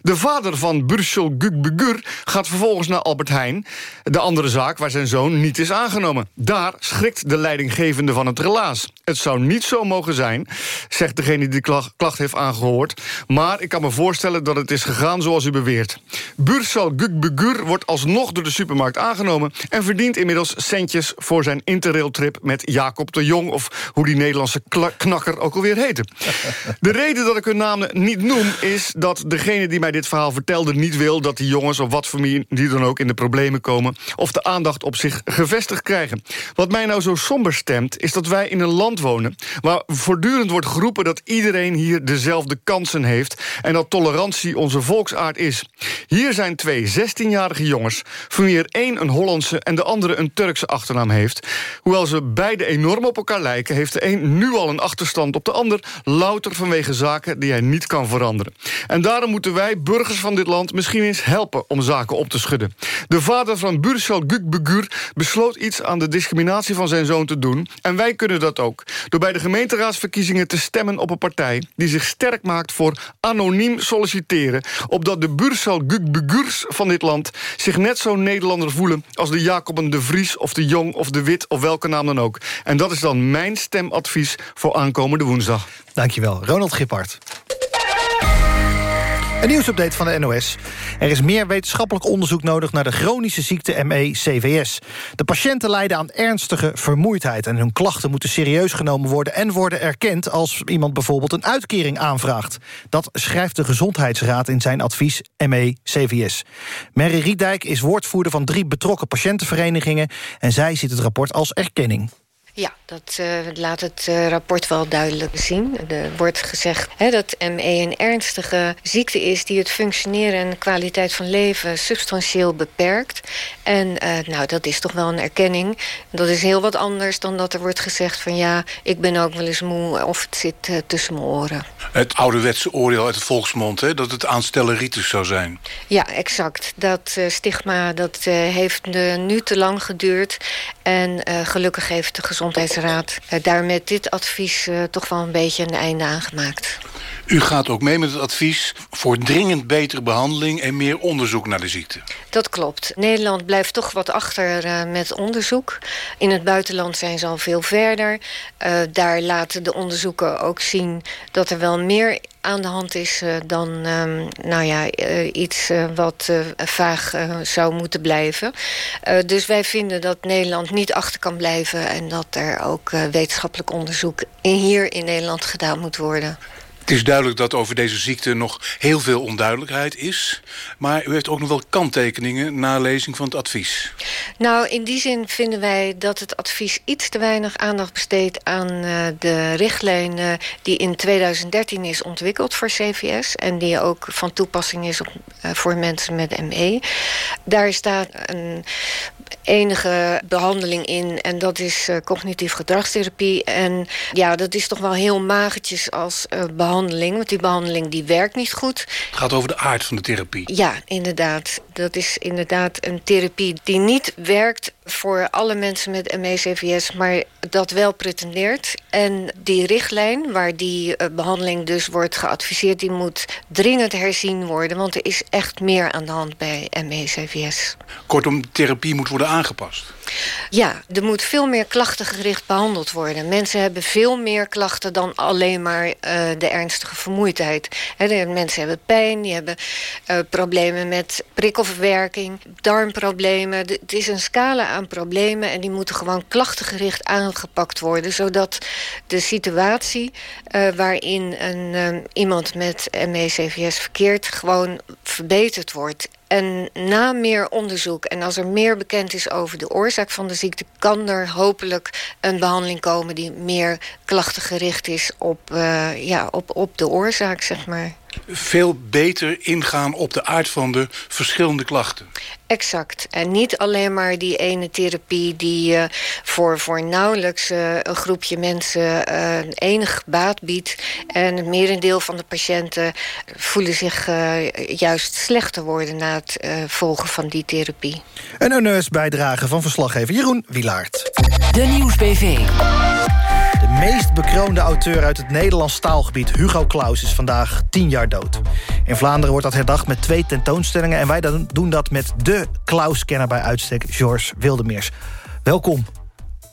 De vader van Bursul Gugbugur gaat vervolgens naar Albert Heijn... de andere zaak waar zijn zoon niet is aangenomen. Daar schrikt de leidinggevende van het relaas. Het zou niet zo mogen zijn, zegt degene die de klacht, klacht heeft aangehoord. Maar ik kan me voorstellen dat het is gegaan zoals u beweert. Bursal Gugbegur wordt alsnog door de supermarkt aangenomen... en verdient inmiddels centjes voor zijn interrailtrip met Jacob de Jong... of hoe die Nederlandse knakker ook alweer heette. De reden dat ik hun namen niet noem... is dat degene die mij dit verhaal vertelde niet wil... dat die jongens of wat voor wie die dan ook in de problemen komen... of de aandacht op zich gevestigd krijgen. Wat mij nou zo somber stemt, is dat wij in een land wonen... waar voortdurend wordt geroepen dat iedereen hier dezelfde kansen heeft... en dat tolerantie onze volksaard is. Hier zijn twee 16-jarige jongens... van wie er één een Hollandse en de andere een Turkse achternaam heeft. Hoewel ze beide enorm op elkaar lijken... heeft de een nu al een achterstand op de ander... louter vanwege zaken die hij niet kan veranderen. En daarom moeten wij, burgers van dit land... misschien eens helpen om zaken op te schudden. De vader van Bursal Gugbegur besloot iets aan de discriminatie van zijn zoon te doen. En wij kunnen dat ook. Door bij de gemeenteraadsverkiezingen te stemmen op een partij... die zich sterk maakt voor anoniem solliciteren... opdat de Bursal van dit land... zich net zo Nederlander voelen als de Jacoben de Vries... of de Jong of de Wit of welke naam dan ook. En dat is dan mijn stemadvies voor aankomende woensdag. Dankjewel, Ronald Gippard. Een nieuwsupdate van de NOS. Er is meer wetenschappelijk onderzoek nodig naar de chronische ziekte ME-CVS. De patiënten lijden aan ernstige vermoeidheid... en hun klachten moeten serieus genomen worden... en worden erkend als iemand bijvoorbeeld een uitkering aanvraagt. Dat schrijft de Gezondheidsraad in zijn advies ME-CVS. Mary Riedijk is woordvoerder van drie betrokken patiëntenverenigingen... en zij ziet het rapport als erkenning. Ja, dat uh, laat het uh, rapport wel duidelijk zien. Er wordt gezegd hè, dat ME een ernstige ziekte is... die het functioneren en kwaliteit van leven substantieel beperkt. En uh, nou, dat is toch wel een erkenning. Dat is heel wat anders dan dat er wordt gezegd van... ja, ik ben ook wel eens moe of het zit tussen mijn oren. Het ouderwetse oordeel uit de volksmond, hè, dat het aanstelleritis zou zijn. Ja, exact. Dat stigma dat, heeft nu te lang geduurd. En gelukkig heeft de gezondheid Gezondheidsraad uh, daar met dit advies uh, toch wel een beetje een einde aan gemaakt. U gaat ook mee met het advies voor dringend betere behandeling en meer onderzoek naar de ziekte. Dat klopt. Nederland blijft toch wat achter uh, met onderzoek. In het buitenland zijn ze al veel verder. daar laten de onderzoeken ook zien dat er wel meer aan de hand is uh, dan um, nou ja, iets wat vaag zou moeten blijven. dus wij vinden dat Nederland niet achter kan blijven... en dat er ook wetenschappelijk onderzoek hier in Nederland gedaan moet worden. Het is duidelijk dat over deze ziekte nog heel veel onduidelijkheid is. Maar u heeft ook nog wel kanttekeningen na lezing van het advies. Nou, in die zin vinden wij dat het advies iets te weinig aandacht besteedt... aan uh, de richtlijn die in 2013 is ontwikkeld voor CVS... en die ook van toepassing is op, uh, voor mensen met ME. Daar staat een enige behandeling in en dat is cognitief gedragstherapie. En ja, dat is toch wel heel magertjes als behandeling behandeling, want die behandeling die werkt niet goed. Het gaat over de aard van de therapie. Ja, inderdaad. Dat is inderdaad een therapie die niet werkt voor alle mensen met ME-CVS... maar dat wel pretendeert. En die richtlijn, waar die uh, behandeling dus wordt geadviseerd... die moet dringend herzien worden, want er is echt meer aan de hand bij ME-CVS. Kortom, therapie moet worden aangepast. Ja, er moet veel meer klachtengericht behandeld worden. Mensen hebben veel meer klachten dan alleen maar uh, de ernstige vermoeidheid. He, mensen hebben pijn, die hebben uh, problemen met prikkelverwerking, darmproblemen. Het is een scala aan problemen en die moeten gewoon klachtengericht aangepakt worden... zodat de situatie uh, waarin een, iemand met ME-CVS verkeert... gewoon verbeterd wordt. En na meer onderzoek en als er meer bekend is over de oorzaak van de ziekte... kan er hopelijk een behandeling komen die meer klachtengericht is op, uh, ja, op, op de oorzaak, zeg maar. Veel beter ingaan op de aard van de verschillende klachten. Exact. En niet alleen maar die ene therapie die uh, voor, voor nauwelijks uh, een groepje mensen uh, enig baat biedt. En het merendeel van de patiënten voelen zich juist slechter worden na het volgen van die therapie. Een NOS-bijdrage van verslaggever Jeroen Wilaert. De Nieuwsbv. De meest bekroonde auteur uit het Nederlands taalgebied, Hugo Claus, is vandaag tien jaar dood. In Vlaanderen wordt dat herdacht met twee tentoonstellingen... en wij doen dat met de Klaus-kenner bij uitstek, Georges Wildemeers. Welkom.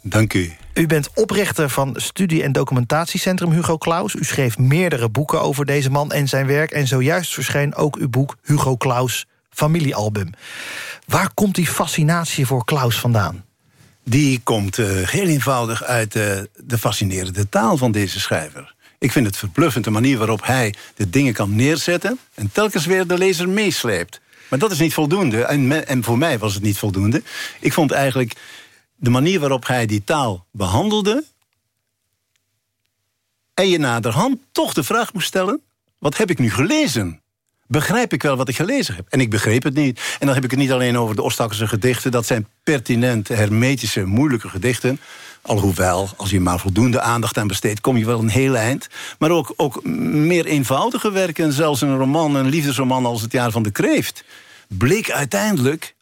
Dank u. U bent oprichter van studie- en documentatiecentrum Hugo Claus. U schreef meerdere boeken over deze man en zijn werk... en zojuist verscheen ook uw boek Hugo Claus Familiealbum. Waar komt die fascinatie voor Claus vandaan? Die komt uh, heel eenvoudig uit uh, de fascinerende taal van deze schrijver. Ik vind het verbluffend de manier waarop hij de dingen kan neerzetten... en telkens weer de lezer meesleept. Maar dat is niet voldoende. En, en voor mij was het niet voldoende. Ik vond eigenlijk de manier waarop hij die taal behandelde... en je naderhand toch de vraag moest stellen... wat heb ik nu gelezen? Begrijp ik wel wat ik gelezen heb? En ik begreep het niet. En dan heb ik het niet alleen over de Ostakkerse gedichten... dat zijn pertinent, hermetische, moeilijke gedichten... Alhoewel, als je maar voldoende aandacht aan besteedt... kom je wel een heel eind. Maar ook, ook meer eenvoudige werken, zelfs een roman... een liefdesroman als Het Jaar van de Kreeft... bleek uiteindelijk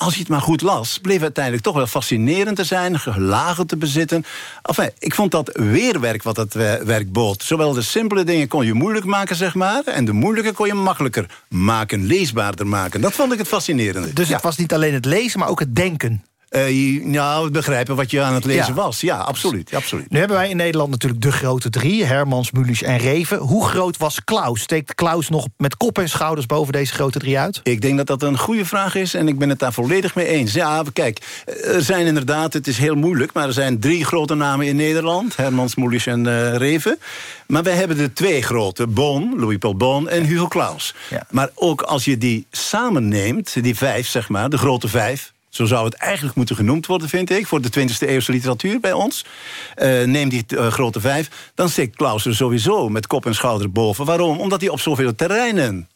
als je het maar goed las, bleef uiteindelijk toch wel fascinerend te zijn, gelagen te bezitten. Enfin, ik vond dat weerwerk wat het werk bood. Zowel de simpele dingen kon je moeilijk maken, zeg maar, en de moeilijke kon je makkelijker maken, leesbaarder maken. Dat vond ik het fascinerende. Dus het was niet alleen het lezen, maar ook het denken. Uh, nou, begrijpen wat je aan het lezen ja. was. Ja, absoluut, absoluut. Nu hebben wij in Nederland natuurlijk de grote drie. Hermans, Mulisch en Reven. Hoe groot was Klaus? Steekt Klaus nog met kop en schouders boven deze grote drie uit? Ik denk dat dat een goede vraag is en ik ben het daar volledig mee eens. Ja, kijk, er zijn inderdaad, het is heel moeilijk... maar er zijn drie grote namen in Nederland. Hermans, Mulisch en uh, Reven. Maar wij hebben de twee grote, Boon, Louis-Paul Boon en Hugo Claus. Ja. Maar ook als je die samen neemt, die vijf, zeg maar, de grote vijf... Zo zou het eigenlijk moeten genoemd worden, vind ik... voor de 20e eeuwse literatuur bij ons. Uh, neem die uh, grote vijf, dan steekt Klaus er sowieso met kop en schouder boven. Waarom? Omdat hij op zoveel terreinen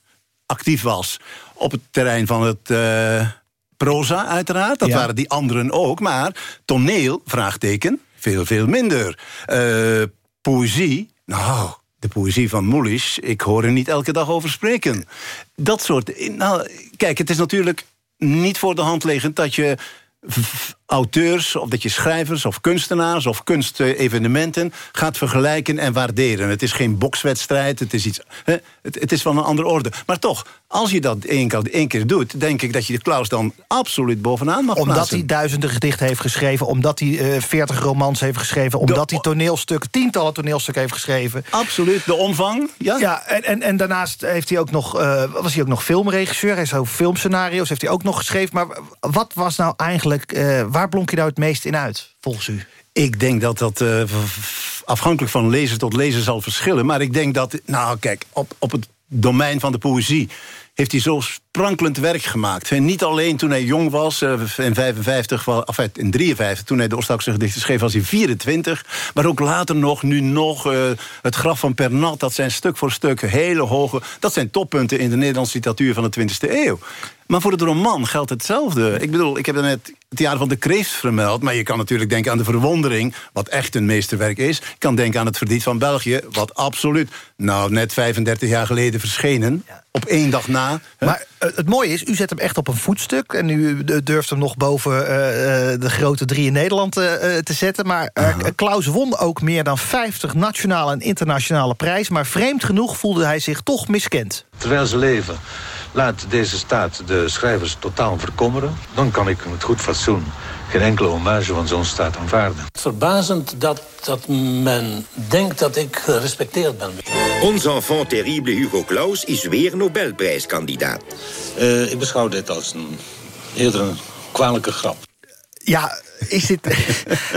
actief was. Op het terrein van het uh, proza, uiteraard. Dat ja. waren die anderen ook. Maar toneel, vraagteken, veel, veel minder. poëzie, nou... De poëzie van Mulisch, ik hoor er niet elke dag over spreken. Dat soort... Nou, kijk, het is natuurlijk niet voor de hand liggend dat je auteurs, of dat je schrijvers of kunstenaars of kunstevenementen gaat vergelijken en waarderen. Het is geen bokswedstrijd, het is iets. Hè, het, het, is van een andere orde. Maar toch, als je dat één keer, één keer doet, denk ik dat je de Klaus dan absoluut bovenaan mag Omdat plaatsen. hij duizenden gedichten heeft geschreven, omdat hij uh, veertig romans heeft geschreven, omdat hij toneelstukken, tientallen toneelstukken heeft geschreven. Absoluut, de omvang. Ja, ja en, en, en daarnaast heeft hij ook nog, uh, was hij ook nog filmregisseur. Hij heeft filmscenario's heeft hij ook nog geschreven. Maar wat was nou eigenlijk, uh, waar blonk je nou het meest in uit, volgens u? Ik denk dat dat uh, afhankelijk van lezer tot lezer zal verschillen. Maar ik denk dat, nou kijk, op, op het domein van de poëzie heeft hij zo sprankelend werk gemaakt. Niet alleen toen hij jong was, uh, in 55, of in 53, toen hij de Oostakse gedichten schreef, was hij 24. Maar ook later nog, nu nog, uh, het graf van Pernat, dat zijn stuk voor stuk hele hoge... dat zijn toppunten in de Nederlandse literatuur van de 20e eeuw. Maar voor het roman geldt hetzelfde. Ik bedoel, ik heb net het jaar van de kreeft vermeld... maar je kan natuurlijk denken aan de verwondering... wat echt een meesterwerk is. Je kan denken aan het verdiet van België... wat absoluut, nou, net 35 jaar geleden verschenen... op één dag na. Maar uh, het mooie is, u zet hem echt op een voetstuk... en u durft hem nog boven uh, de grote drie in Nederland uh, te zetten. Maar uh, Klaus won ook meer dan 50 nationale en internationale prijzen... maar vreemd genoeg voelde hij zich toch miskend. Terwijl ze leven laat deze staat de schrijvers totaal verkommeren... dan kan ik met goed fatsoen geen enkele hommage van zo'n staat aanvaarden. Verbazend dat, dat men denkt dat ik gerespecteerd ben. Ons enfant terrible Hugo Claus is weer Nobelprijskandidaat. Uh, ik beschouw dit als een eerder een kwalijke grap. Ja, is dit,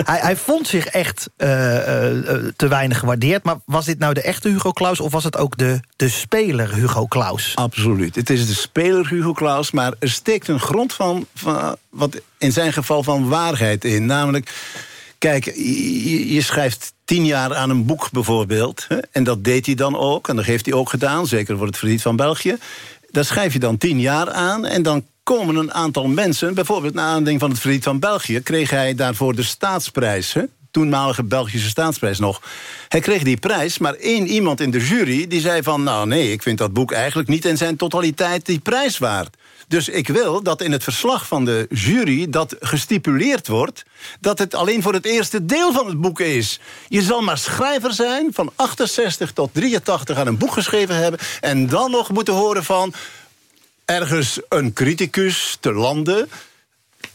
hij, hij, vond zich echt uh, uh, te weinig gewaardeerd. Maar was dit nou de echte Hugo Claus of was het ook de, de speler Hugo Claus? Absoluut. Het is de speler Hugo Claus, maar er steekt een grond van, van wat in zijn geval van waarheid in. Namelijk, kijk, je, je schrijft tien jaar aan een boek bijvoorbeeld. Hè, en dat deed hij dan ook, en dat heeft hij ook gedaan, zeker voor het verdriet van België. Daar schrijf je dan tien jaar aan en dan komen een aantal mensen... bijvoorbeeld na aanleiding van het verdriet van België... kreeg hij daarvoor de staatsprijs, hè? toenmalige Belgische staatsprijs nog. Hij kreeg die prijs, maar één iemand in de jury... die zei van, nou nee, ik vind dat boek eigenlijk niet... in zijn totaliteit die prijs waard. Dus ik wil dat in het verslag van de jury dat gestipuleerd wordt... dat het alleen voor het eerste deel van het boek is. Je zal maar schrijver zijn, van 68 tot 83 aan een boek geschreven hebben... en dan nog moeten horen van ergens een criticus te landen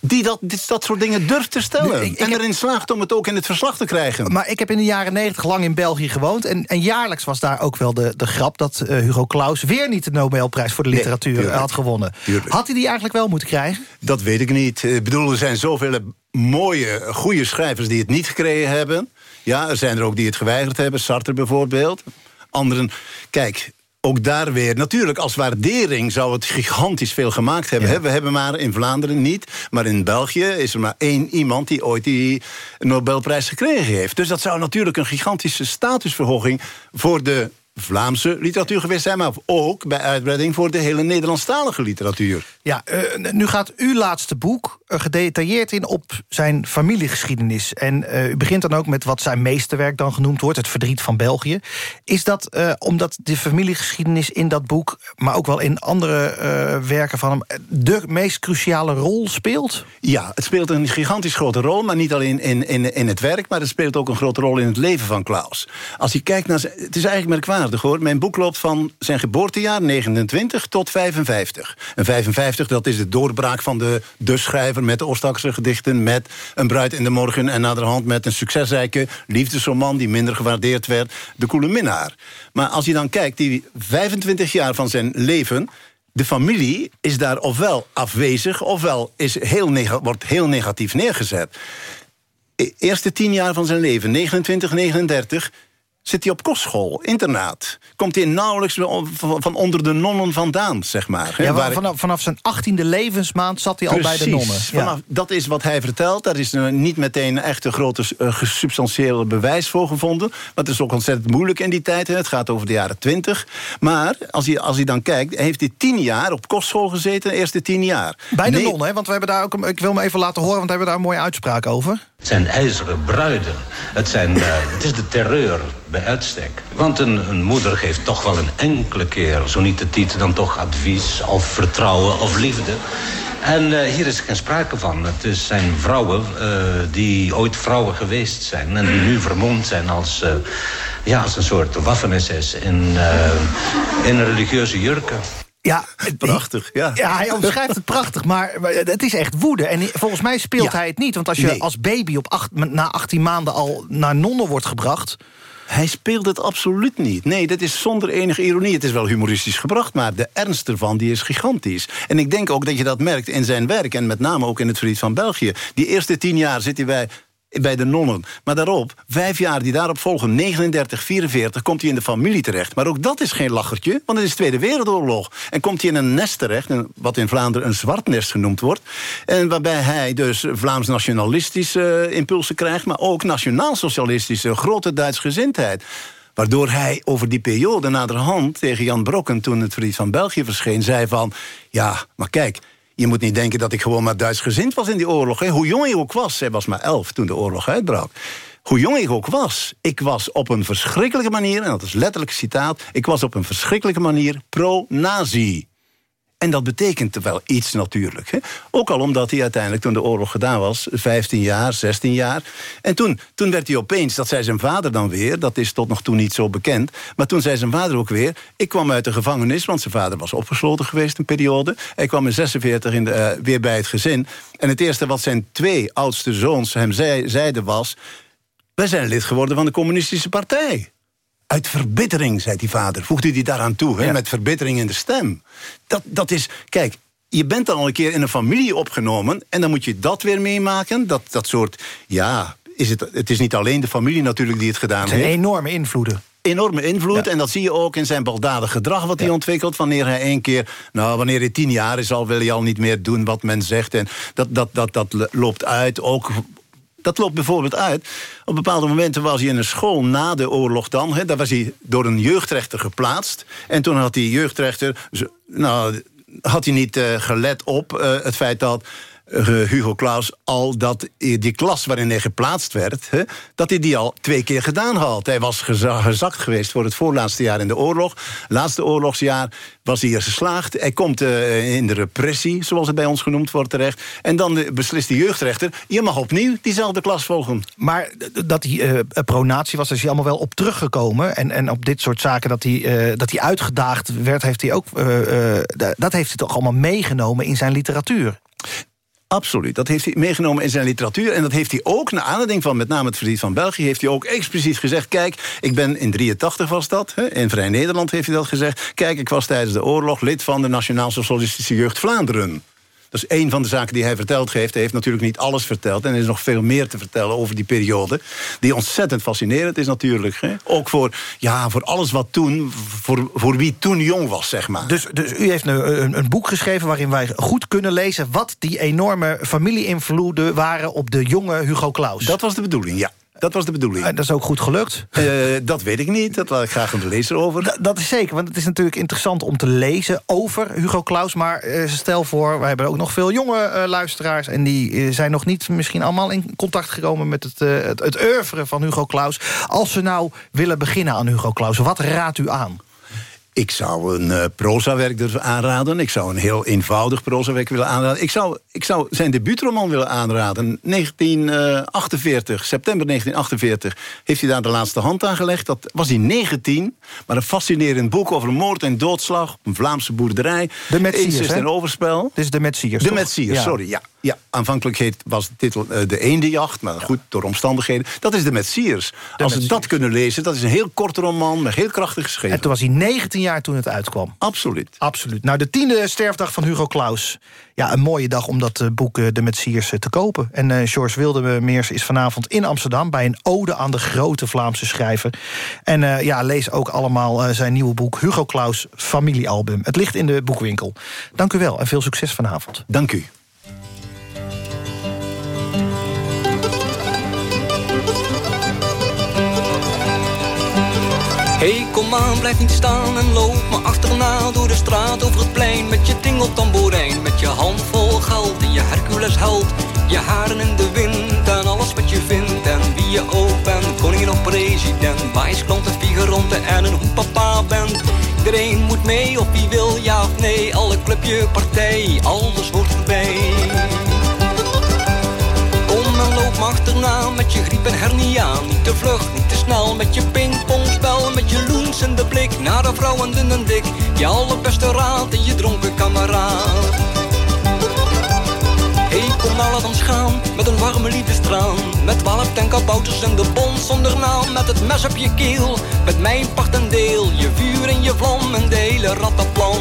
die dat, dit, dat soort dingen durft te stellen. Ik- ik en heb- erin slaagt om het ook in het verslag te krijgen. Maar ik heb in de jaren negentig lang in België gewoond... en, en jaarlijks was daar ook wel de, de grap... dat eh, Hugo Claus weer niet de Nobelprijs voor de literatuur had gewonnen. Tuurlijk. Had hij die eigenlijk wel moeten krijgen? Dat weet ik niet. Ik bedoel, er zijn zoveel mooie, goede schrijvers die het niet gekregen hebben. Ja, er zijn er ook die het geweigerd hebben. Sartre bijvoorbeeld. Anderen, kijk... Ook daar weer, natuurlijk als waardering zou het gigantisch veel gemaakt hebben. We hebben maar in Vlaanderen niet, maar in België is er maar één iemand die ooit die Nobelprijs gekregen heeft. Dus dat zou natuurlijk een gigantische statusverhoging voor de Vlaamse literatuur geweest zijn, maar ook bij uitbreiding voor de hele Nederlandstalige literatuur. Ja, eh, nu gaat uw laatste boek er gedetailleerd in op zijn familiegeschiedenis. En eh, u begint dan ook met wat zijn meesterwerk dan genoemd wordt... het verdriet van België. Is dat eh, omdat de familiegeschiedenis in dat boek... maar ook wel in andere eh, werken van hem... de meest cruciale rol speelt? Ja, het speelt een gigantisch grote rol, maar niet alleen in, in, in het werk... maar het speelt ook een grote rol in het leven van Klaus. Als je kijkt naar... Het is eigenlijk merkwaardig, Mijn boek loopt van zijn geboortejaar, 29, tot 55. En 55, dat is de doorbraak van de, de schrijver... met de Oostakse gedichten, met Een bruid in de morgen... en naderhand met een succesrijke liefdesroman... die minder gewaardeerd werd, De Koele Minnaar. Maar als je dan kijkt, die 25 jaar van zijn leven... De familie is daar ofwel afwezig, ofwel is heel wordt heel negatief neergezet. E- Eerste tien jaar van zijn leven, 29, 39, zit hij op kostschool, internaat. Komt hij nauwelijks van onder de nonnen vandaan, zeg maar. Ja, waar- vanaf, vanaf zijn achttiende levensmaand zat hij al bij de nonnen. Ja. Vanaf, dat is wat hij vertelt. Daar is er niet meteen echt een grote uh, gesubstantiële bewijs voor gevonden. Maar het is ook ontzettend moeilijk in die tijd. Hè. Het gaat over de jaren twintig. Maar als hij, als hij dan kijkt, heeft hij tien jaar op kostschool gezeten. De eerste tien jaar. Bij de Nee, nonnen, hè? want we hebben daar ook... een- Ik wil me even laten horen, want we hebben daar een mooie uitspraak over. Het zijn ijzeren bruiden. Het, zijn, eh, het is de terreur bij uitstek. Want een, een moeder geeft toch wel een enkele keer, zo niet de titel, dan toch advies of vertrouwen of liefde. En eh, hier is geen sprake van. Het is zijn vrouwen eh, die ooit vrouwen geweest zijn en die nu vermomd zijn als, ja, als een soort waffen-SS in, in religieuze jurken. Ja, prachtig. Ja. Ja, hij omschrijft het prachtig, maar het is echt woede. En volgens mij speelt Ja. hij het niet. Want als je Nee. als baby op acht, na 18 maanden al naar nonnen wordt gebracht... Hij speelt het absoluut niet. Nee, dat is zonder enige ironie. Het is wel humoristisch gebracht, maar de ernst ervan die is gigantisch. En ik denk ook dat je dat merkt in zijn werk... en met name ook in het Verdriet van België. Die eerste tien jaar zit hij bij, bij de nonnen. Maar daarop, vijf jaar die daarop volgen, 39, 44... komt hij in de familie terecht. Maar ook dat is geen lachertje, want het is Tweede Wereldoorlog. En komt hij in een nest terecht, wat in Vlaanderen een zwart nest genoemd wordt... en waarbij hij dus Vlaams-nationalistische eh, impulsen krijgt... maar ook nationaal-socialistische, grote Duits gezindheid. Waardoor hij over die periode naderhand tegen Jan Brokken... toen het Verdriet van België verscheen, zei van... ja, maar kijk, je moet niet denken dat ik gewoon maar Duits gezind was in die oorlog. Hè. Hoe jong ik ook was, hij was maar elf toen de oorlog uitbrak... Hoe jong ik ook was, ik was op een verschrikkelijke manier... en dat is letterlijk citaat... ik was op een verschrikkelijke manier pro-nazi. En dat betekent wel iets natuurlijk. Hè? Ook al omdat hij uiteindelijk, toen de oorlog gedaan was... 15 jaar, 16 jaar. En toen, toen werd hij opeens, dat zei zijn vader dan weer... dat is tot nog toe niet zo bekend... maar toen zei zijn vader ook weer... ik kwam uit de gevangenis, want zijn vader was opgesloten geweest... een periode. Hij kwam in 46 in eh, weer bij het gezin. En het eerste wat zijn twee oudste zoons hem zei, zeiden was... wij zijn lid geworden van de communistische partij. Uit verbittering, zei die vader. Voegde hij daaraan toe, hè, met verbittering in de stem. Dat, dat is, kijk, je bent dan al een keer in een familie opgenomen... en dan moet je dat weer meemaken. Dat, dat soort, ja, is het, het is niet alleen de familie natuurlijk die het gedaan Het zijn heeft. enorme invloeden. Enorme invloed, en dat zie je ook in zijn baldadig gedrag... wat hij ontwikkelt, wanneer hij één keer... nou, wanneer hij tien jaar is al, wil hij al niet meer doen wat men zegt. En dat, dat, dat, dat loopt uit, ook dat loopt bijvoorbeeld uit. Op bepaalde momenten was hij in een school na de oorlog dan. Daar was hij door een jeugdrechter geplaatst. En toen had die jeugdrechter... Nou, had hij niet eh, gelet op eh, het feit dat... eh, Hugo Claus al dat eh, die klas waarin hij geplaatst werd... Dat hij die al twee keer gedaan had. Hij was geza- gezakt geweest voor het voorlaatste jaar in de oorlog. Laatste oorlogsjaar was hij hier geslaagd. Hij komt eh, in de repressie, zoals het bij ons genoemd wordt, terecht. En dan beslist de jeugdrechter... je mag opnieuw diezelfde klas volgen. Maar dat hij eh pronatie was, is hij allemaal wel op teruggekomen. En, en op dit soort zaken dat hij, dat hij uitgedaagd werd... Heeft hij ook, dat heeft hij toch allemaal meegenomen in zijn literatuur. Absoluut, dat heeft hij meegenomen in zijn literatuur. En dat heeft hij ook, naar aanleiding van met name het verdriet van België... heeft hij ook expliciet gezegd, kijk, ik ben in 83 was dat... Hè, in Vrij Nederland heeft hij dat gezegd... kijk, ik was tijdens de oorlog lid van de Nationaal Socialistische Jeugd Vlaanderen. Dat is één van de zaken die hij verteld heeft. Hij heeft natuurlijk niet alles verteld. En er is nog veel meer te vertellen over die periode. Die ontzettend fascinerend is natuurlijk. Hè? Ook voor, ja, voor alles wat toen... Voor, voor wie toen jong was, zeg maar. Dus, dus u heeft een, een, een boek geschreven waarin wij goed kunnen lezen... wat die enorme familie-invloeden waren op de jonge Hugo Claus. Dat was de bedoeling, ja. Dat was de bedoeling. En dat is ook goed gelukt? Uh, dat weet ik niet. Dat laat ik graag aan de lezer over. Dat is zeker, want het is natuurlijk interessant om te lezen over Hugo Claus. Maar uh, stel voor, wij hebben ook nog veel jonge uh, luisteraars... en die zijn nog niet misschien allemaal in contact gekomen... met het, het, het oeuvre van Hugo Claus. Als ze nou willen beginnen aan Hugo Claus, wat raadt u aan? Ik zou een uh, prozawerk dus aanraden. Ik zou een heel eenvoudig prozawerk willen aanraden. Ik zou, ik zou zijn debuutroman willen aanraden. 1948, september 1948, heeft hij daar de laatste hand aan gelegd. Dat was hij 19, maar een fascinerend boek over moord en doodslag... een Vlaamse boerderij, de Metsiers, incest en overspel. Dit is de Metsiers, De Metsiers, ja. sorry, ja. Ja, aanvankelijk heet, was de titel uh, De Eendenjacht, maar goed, door omstandigheden. Dat is de Metsiers. Als we dat kunnen lezen, dat is een heel kort roman... met heel krachtig geschreven. En toen was hij 19 jaar toen het uitkwam. Absoluut. Absoluut. Nou, de tiende sterfdag van Hugo Claus. Ja, een mooie dag om dat boek De Metsiers te kopen. En uh, George Wildemeers is vanavond in Amsterdam... bij een ode aan de grote Vlaamse schrijver. En uh, ja, lees ook allemaal uh, zijn nieuwe boek... Hugo Claus Familiealbum. Het ligt in de boekwinkel. Dank u wel en veel succes vanavond. Dank u. Hey, kom aan, blijf niet staan en loop me achterna door de straat over het plein met je tingeltamboerijn, met je handvol geld en je Hercules held, je haren in de wind en alles wat je vindt en wie je ook bent, koningin of president, wijsklant en figurante en een papa bent. Iedereen moet mee of wie wil ja of nee, alle clubje, partij, alles hoort erbij. En achterna met je griep en hernia, niet te vlug, niet te snel. Met je pingpongspel, met je loens en de blik naar de vrouwen dun en dik, je allerbeste raad en je dronken kameraad. Hey, kom nou laat ons gaan, met een warme liefdestraan, met twaalf tenkabouters en de bond zonder naam, met het mes op je keel, met mijn part en deel, je vuur en je vlam en de hele rattenplan.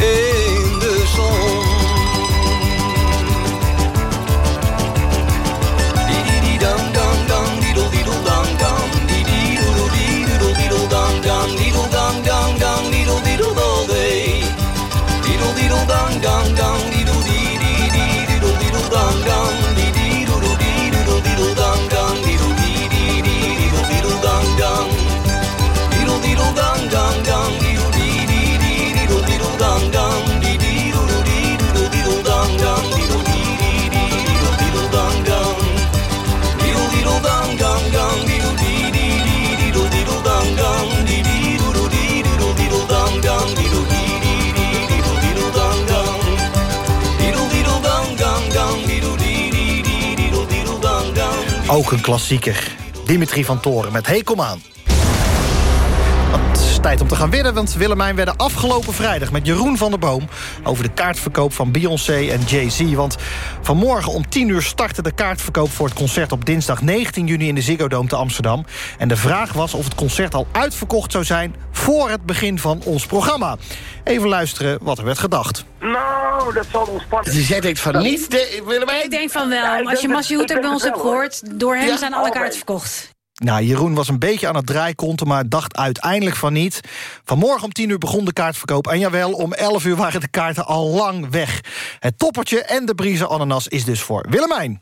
in the zon. All day. Ook een klassieker. Dimitri van Toren met Hey, kom aan. Het is tijd om te gaan winnen, want Willemijn werden afgelopen vrijdag... met Jeroen van der Boom over de kaartverkoop van Beyoncé en Jay-Z. Want vanmorgen om 10 uur startte de kaartverkoop... voor het concert op dinsdag 19 juni in de Ziggo Dome te Amsterdam. En de vraag was of het concert al uitverkocht zou zijn... voor het begin van ons programma. Even luisteren wat er werd gedacht. Nou, dat zal ontspannen. Dus jij denkt van niet, de, Willemijn? Ik denk van wel. Als je Massie Hoeter bij ons hebt gehoord... door hem zijn alle kaarten verkocht. Nou, Jeroen was een beetje aan het draaikonten, maar dacht uiteindelijk van niet. Vanmorgen om 10 uur begon de kaartverkoop. En jawel, om 11 uur waren de kaarten al lang weg. Het toppertje en de Brieze ananas is dus voor Willemijn.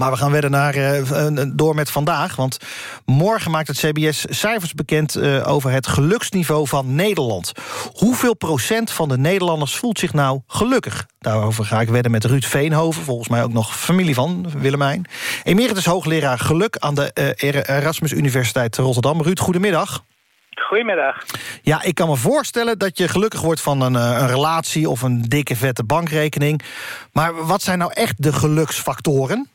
Maar we gaan verder naar, eh, door met vandaag. Want morgen maakt het CBS cijfers bekend... eh, over het geluksniveau van Nederland. Hoeveel procent van de Nederlanders voelt zich nou gelukkig? Daarover ga ik wedden met Ruud Veenhoven. Volgens mij ook nog familie van Willemijn. Emeritus hoogleraar geluk aan de eh, Erasmus Universiteit Rotterdam. Ruud, goedemiddag. Goedemiddag. Ja, ik kan me voorstellen dat je gelukkig wordt van een, een relatie... of een dikke vette bankrekening. Maar wat zijn nou echt de geluksfactoren?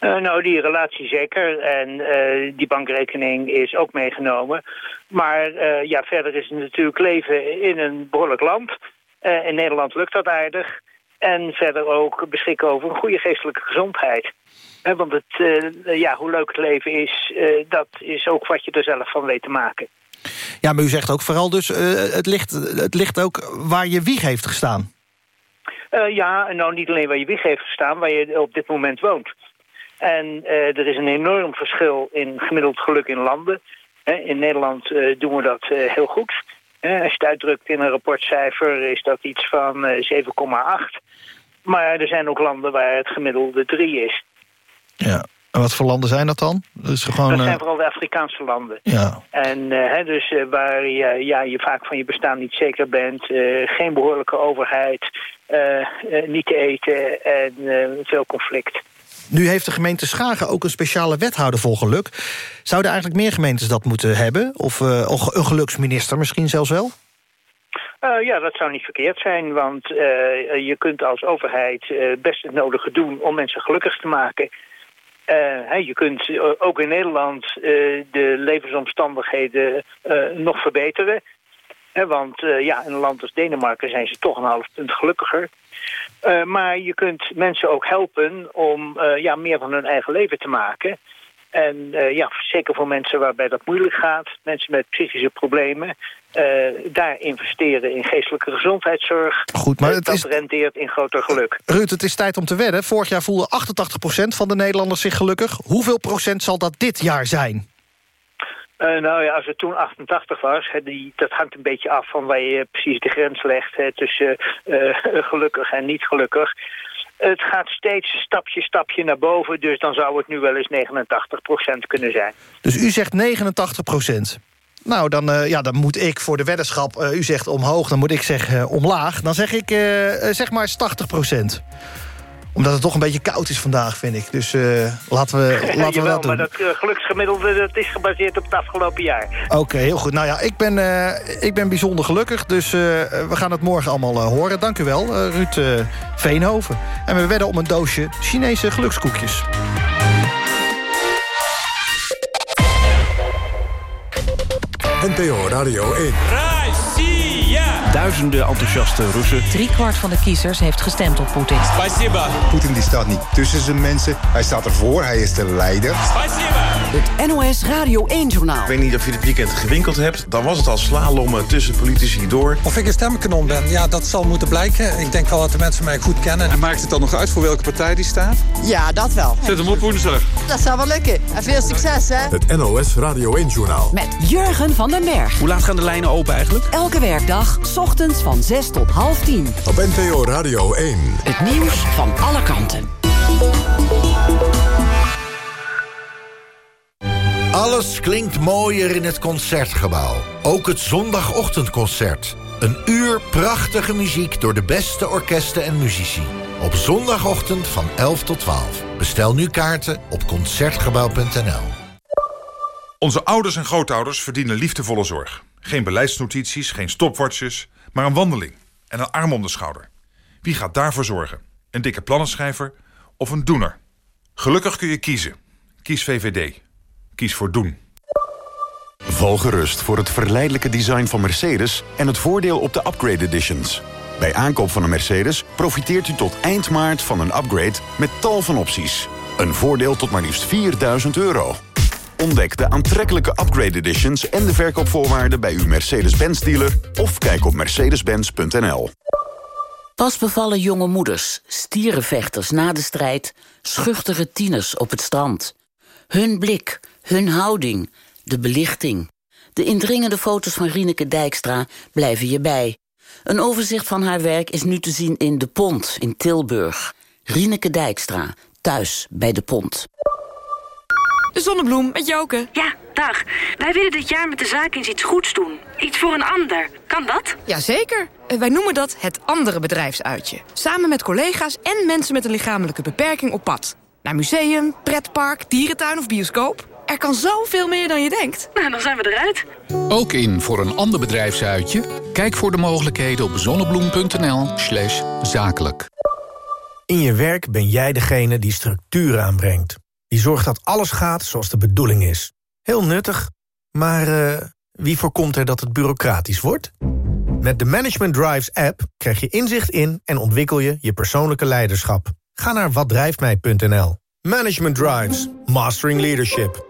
Eh, nou, die relatie zeker. En eh, die bankrekening is ook meegenomen. Maar eh, ja, verder is het natuurlijk leven in een behoorlijk land. In Nederland lukt dat aardig. En verder ook beschikken over een goede geestelijke gezondheid. Want het, ja, hoe leuk het leven is, dat is ook wat je er zelf van weet te maken. Ja, maar u zegt ook vooral dus... het, ligt, het ligt ook waar je wieg heeft gestaan. Ja, en nou niet alleen waar je wieg heeft gestaan, waar je op dit moment woont. En eh, er is een enorm verschil in gemiddeld geluk in landen. In Nederland eh, doen we dat eh, heel goed. Als je het uitdrukt in een rapportcijfer is dat iets van eh, 7,8. Maar er zijn ook landen waar het gemiddelde 3 is. Ja. En wat voor landen zijn dat dan? Dus gewoon, dat zijn vooral de Afrikaanse landen. ja. En dus waar je, ja, je vaak van je bestaan niet zeker bent, geen behoorlijke overheid, niet te eten en veel conflict. Nu heeft de gemeente Schagen ook een speciale wethouder voor geluk. Zouden eigenlijk meer gemeentes dat moeten hebben? Of eh, een geluksminister misschien zelfs wel? Eh, ja, dat zou niet verkeerd zijn, want eh, je kunt als overheid best het nodige doen om mensen gelukkig te maken. Je kunt ook in Nederland de levensomstandigheden nog verbeteren. Want eh, ja, in een land als Denemarken zijn ze toch een half punt gelukkiger. Eh, maar je kunt mensen ook helpen om eh, ja, meer van hun eigen leven te maken. En ja, zeker voor mensen waarbij dat moeilijk gaat, mensen met psychische problemen, daar investeren in geestelijke gezondheidszorg. Goed, maar het dat is- rendeert in groter geluk. Ruud, het is tijd om te wedden. Vorig jaar voelde 88% van de Nederlanders zich gelukkig. Hoeveel procent zal dat dit jaar zijn? Eh, nou ja, als het toen 88 was, die, dat hangt een beetje af van waar je precies de grens legt tussen eh, gelukkig en niet gelukkig. Het gaat steeds stapje, stapje naar boven, dus dan zou het nu wel eens 89% kunnen zijn. Dus u zegt 89%. Nou, dan, eh, ja, dan moet ik voor de weddenschap... u zegt omhoog, dan moet ik zeggen omlaag. Dan zeg ik zeg maar 80%. Omdat het toch een beetje koud is vandaag, vind ik. Dus eh, laten we, laten we Jawel, dat doen. maar dat eh, geluksgemiddelde dat is gebaseerd op het afgelopen jaar. Oké, heel goed. Nou ja, ik ben, eh, ik ben bijzonder gelukkig. Dus eh, we gaan het morgen allemaal horen. Dank u wel, eh, Ruud eh, Veenhoven. En we wedden om een doosje Chinese gelukskoekjes. NPO Radio 1. Duizenden enthousiaste Russen. Driekwart van de kiezers heeft gestemd op Poetin. Poetin die staat niet tussen zijn mensen. Hij staat ervoor, hij is de leider. Het NOS Radio 1-journaal. Ik weet niet of je dit weekend gewinkeld hebt. Dan was het al slalommen tussen politici door. Of ik een stemkanon ben, ja, dat zal moeten blijken. Ik denk wel dat de mensen mij goed kennen. En maakt het dan nog uit voor welke partij die staat? Ja, dat wel. Zet hem op woensdag. Dat zou wel lukken. En veel succes, hè? Het NOS Radio 1-journaal. Met Jurgen van den Berg. Hoe laat gaan de lijnen open eigenlijk? Elke werkdag, 's ochtends van 6 tot half 10. Op NPO Radio 1. Het nieuws van alle kanten. Alles klinkt mooier in het Concertgebouw. Ook het zondagochtendconcert. Een uur prachtige muziek door de beste orkesten en muzici. Op zondagochtend van 11 tot 12. Bestel nu kaarten op Concertgebouw.nl. Onze ouders en grootouders verdienen liefdevolle zorg. Geen beleidsnotities, geen stopwatches, maar een wandeling en een arm om de schouder. Wie gaat daarvoor zorgen? Een dikke plannenschrijver of een doener? Gelukkig kun je kiezen. Kies VVD. Kies voor doen. Val gerust voor het verleidelijke design van Mercedes en het voordeel op de upgrade editions. Bij aankoop van een Mercedes profiteert u tot eind maart van een upgrade met tal van opties. Een voordeel tot maar liefst 4000 euro. Ontdek de aantrekkelijke upgrade editions en de verkoopvoorwaarden bij uw Mercedes-Benz dealer of kijk op mercedes-benz.nl. Pas bevallen jonge moeders, stierenvechters na de strijd, schuchtere tieners op het strand. Hun blik, hun houding, de belichting. De indringende foto's van Rieneke Dijkstra blijven je bij. Een overzicht van haar werk is nu te zien in De Pont in Tilburg. Rieneke Dijkstra, thuis bij de pont. De zonnebloem met Joke. Ja, dag. Wij willen dit jaar met de zaak eens iets goeds doen. Iets voor een ander. Kan dat? Jazeker. Eh, Wij noemen dat het andere bedrijfsuitje. Samen met collega's en mensen met een lichamelijke beperking op pad. Naar museum, pretpark, dierentuin of bioscoop. Er kan zoveel meer dan je denkt. Nou, dan zijn we eruit. Ook in voor een ander bedrijfsuitje? Kijk voor de mogelijkheden op zonnebloem.nl slash zakelijk. In je werk ben jij degene die structuur aanbrengt. Die zorgt dat alles gaat zoals de bedoeling is. Heel nuttig, maar eh, wie voorkomt er dat het bureaucratisch wordt? Met de Management Drives app krijg je inzicht in en ontwikkel je je persoonlijke leiderschap. Ga naar watdrijftmij.nl. Management Drives, Mastering Leadership.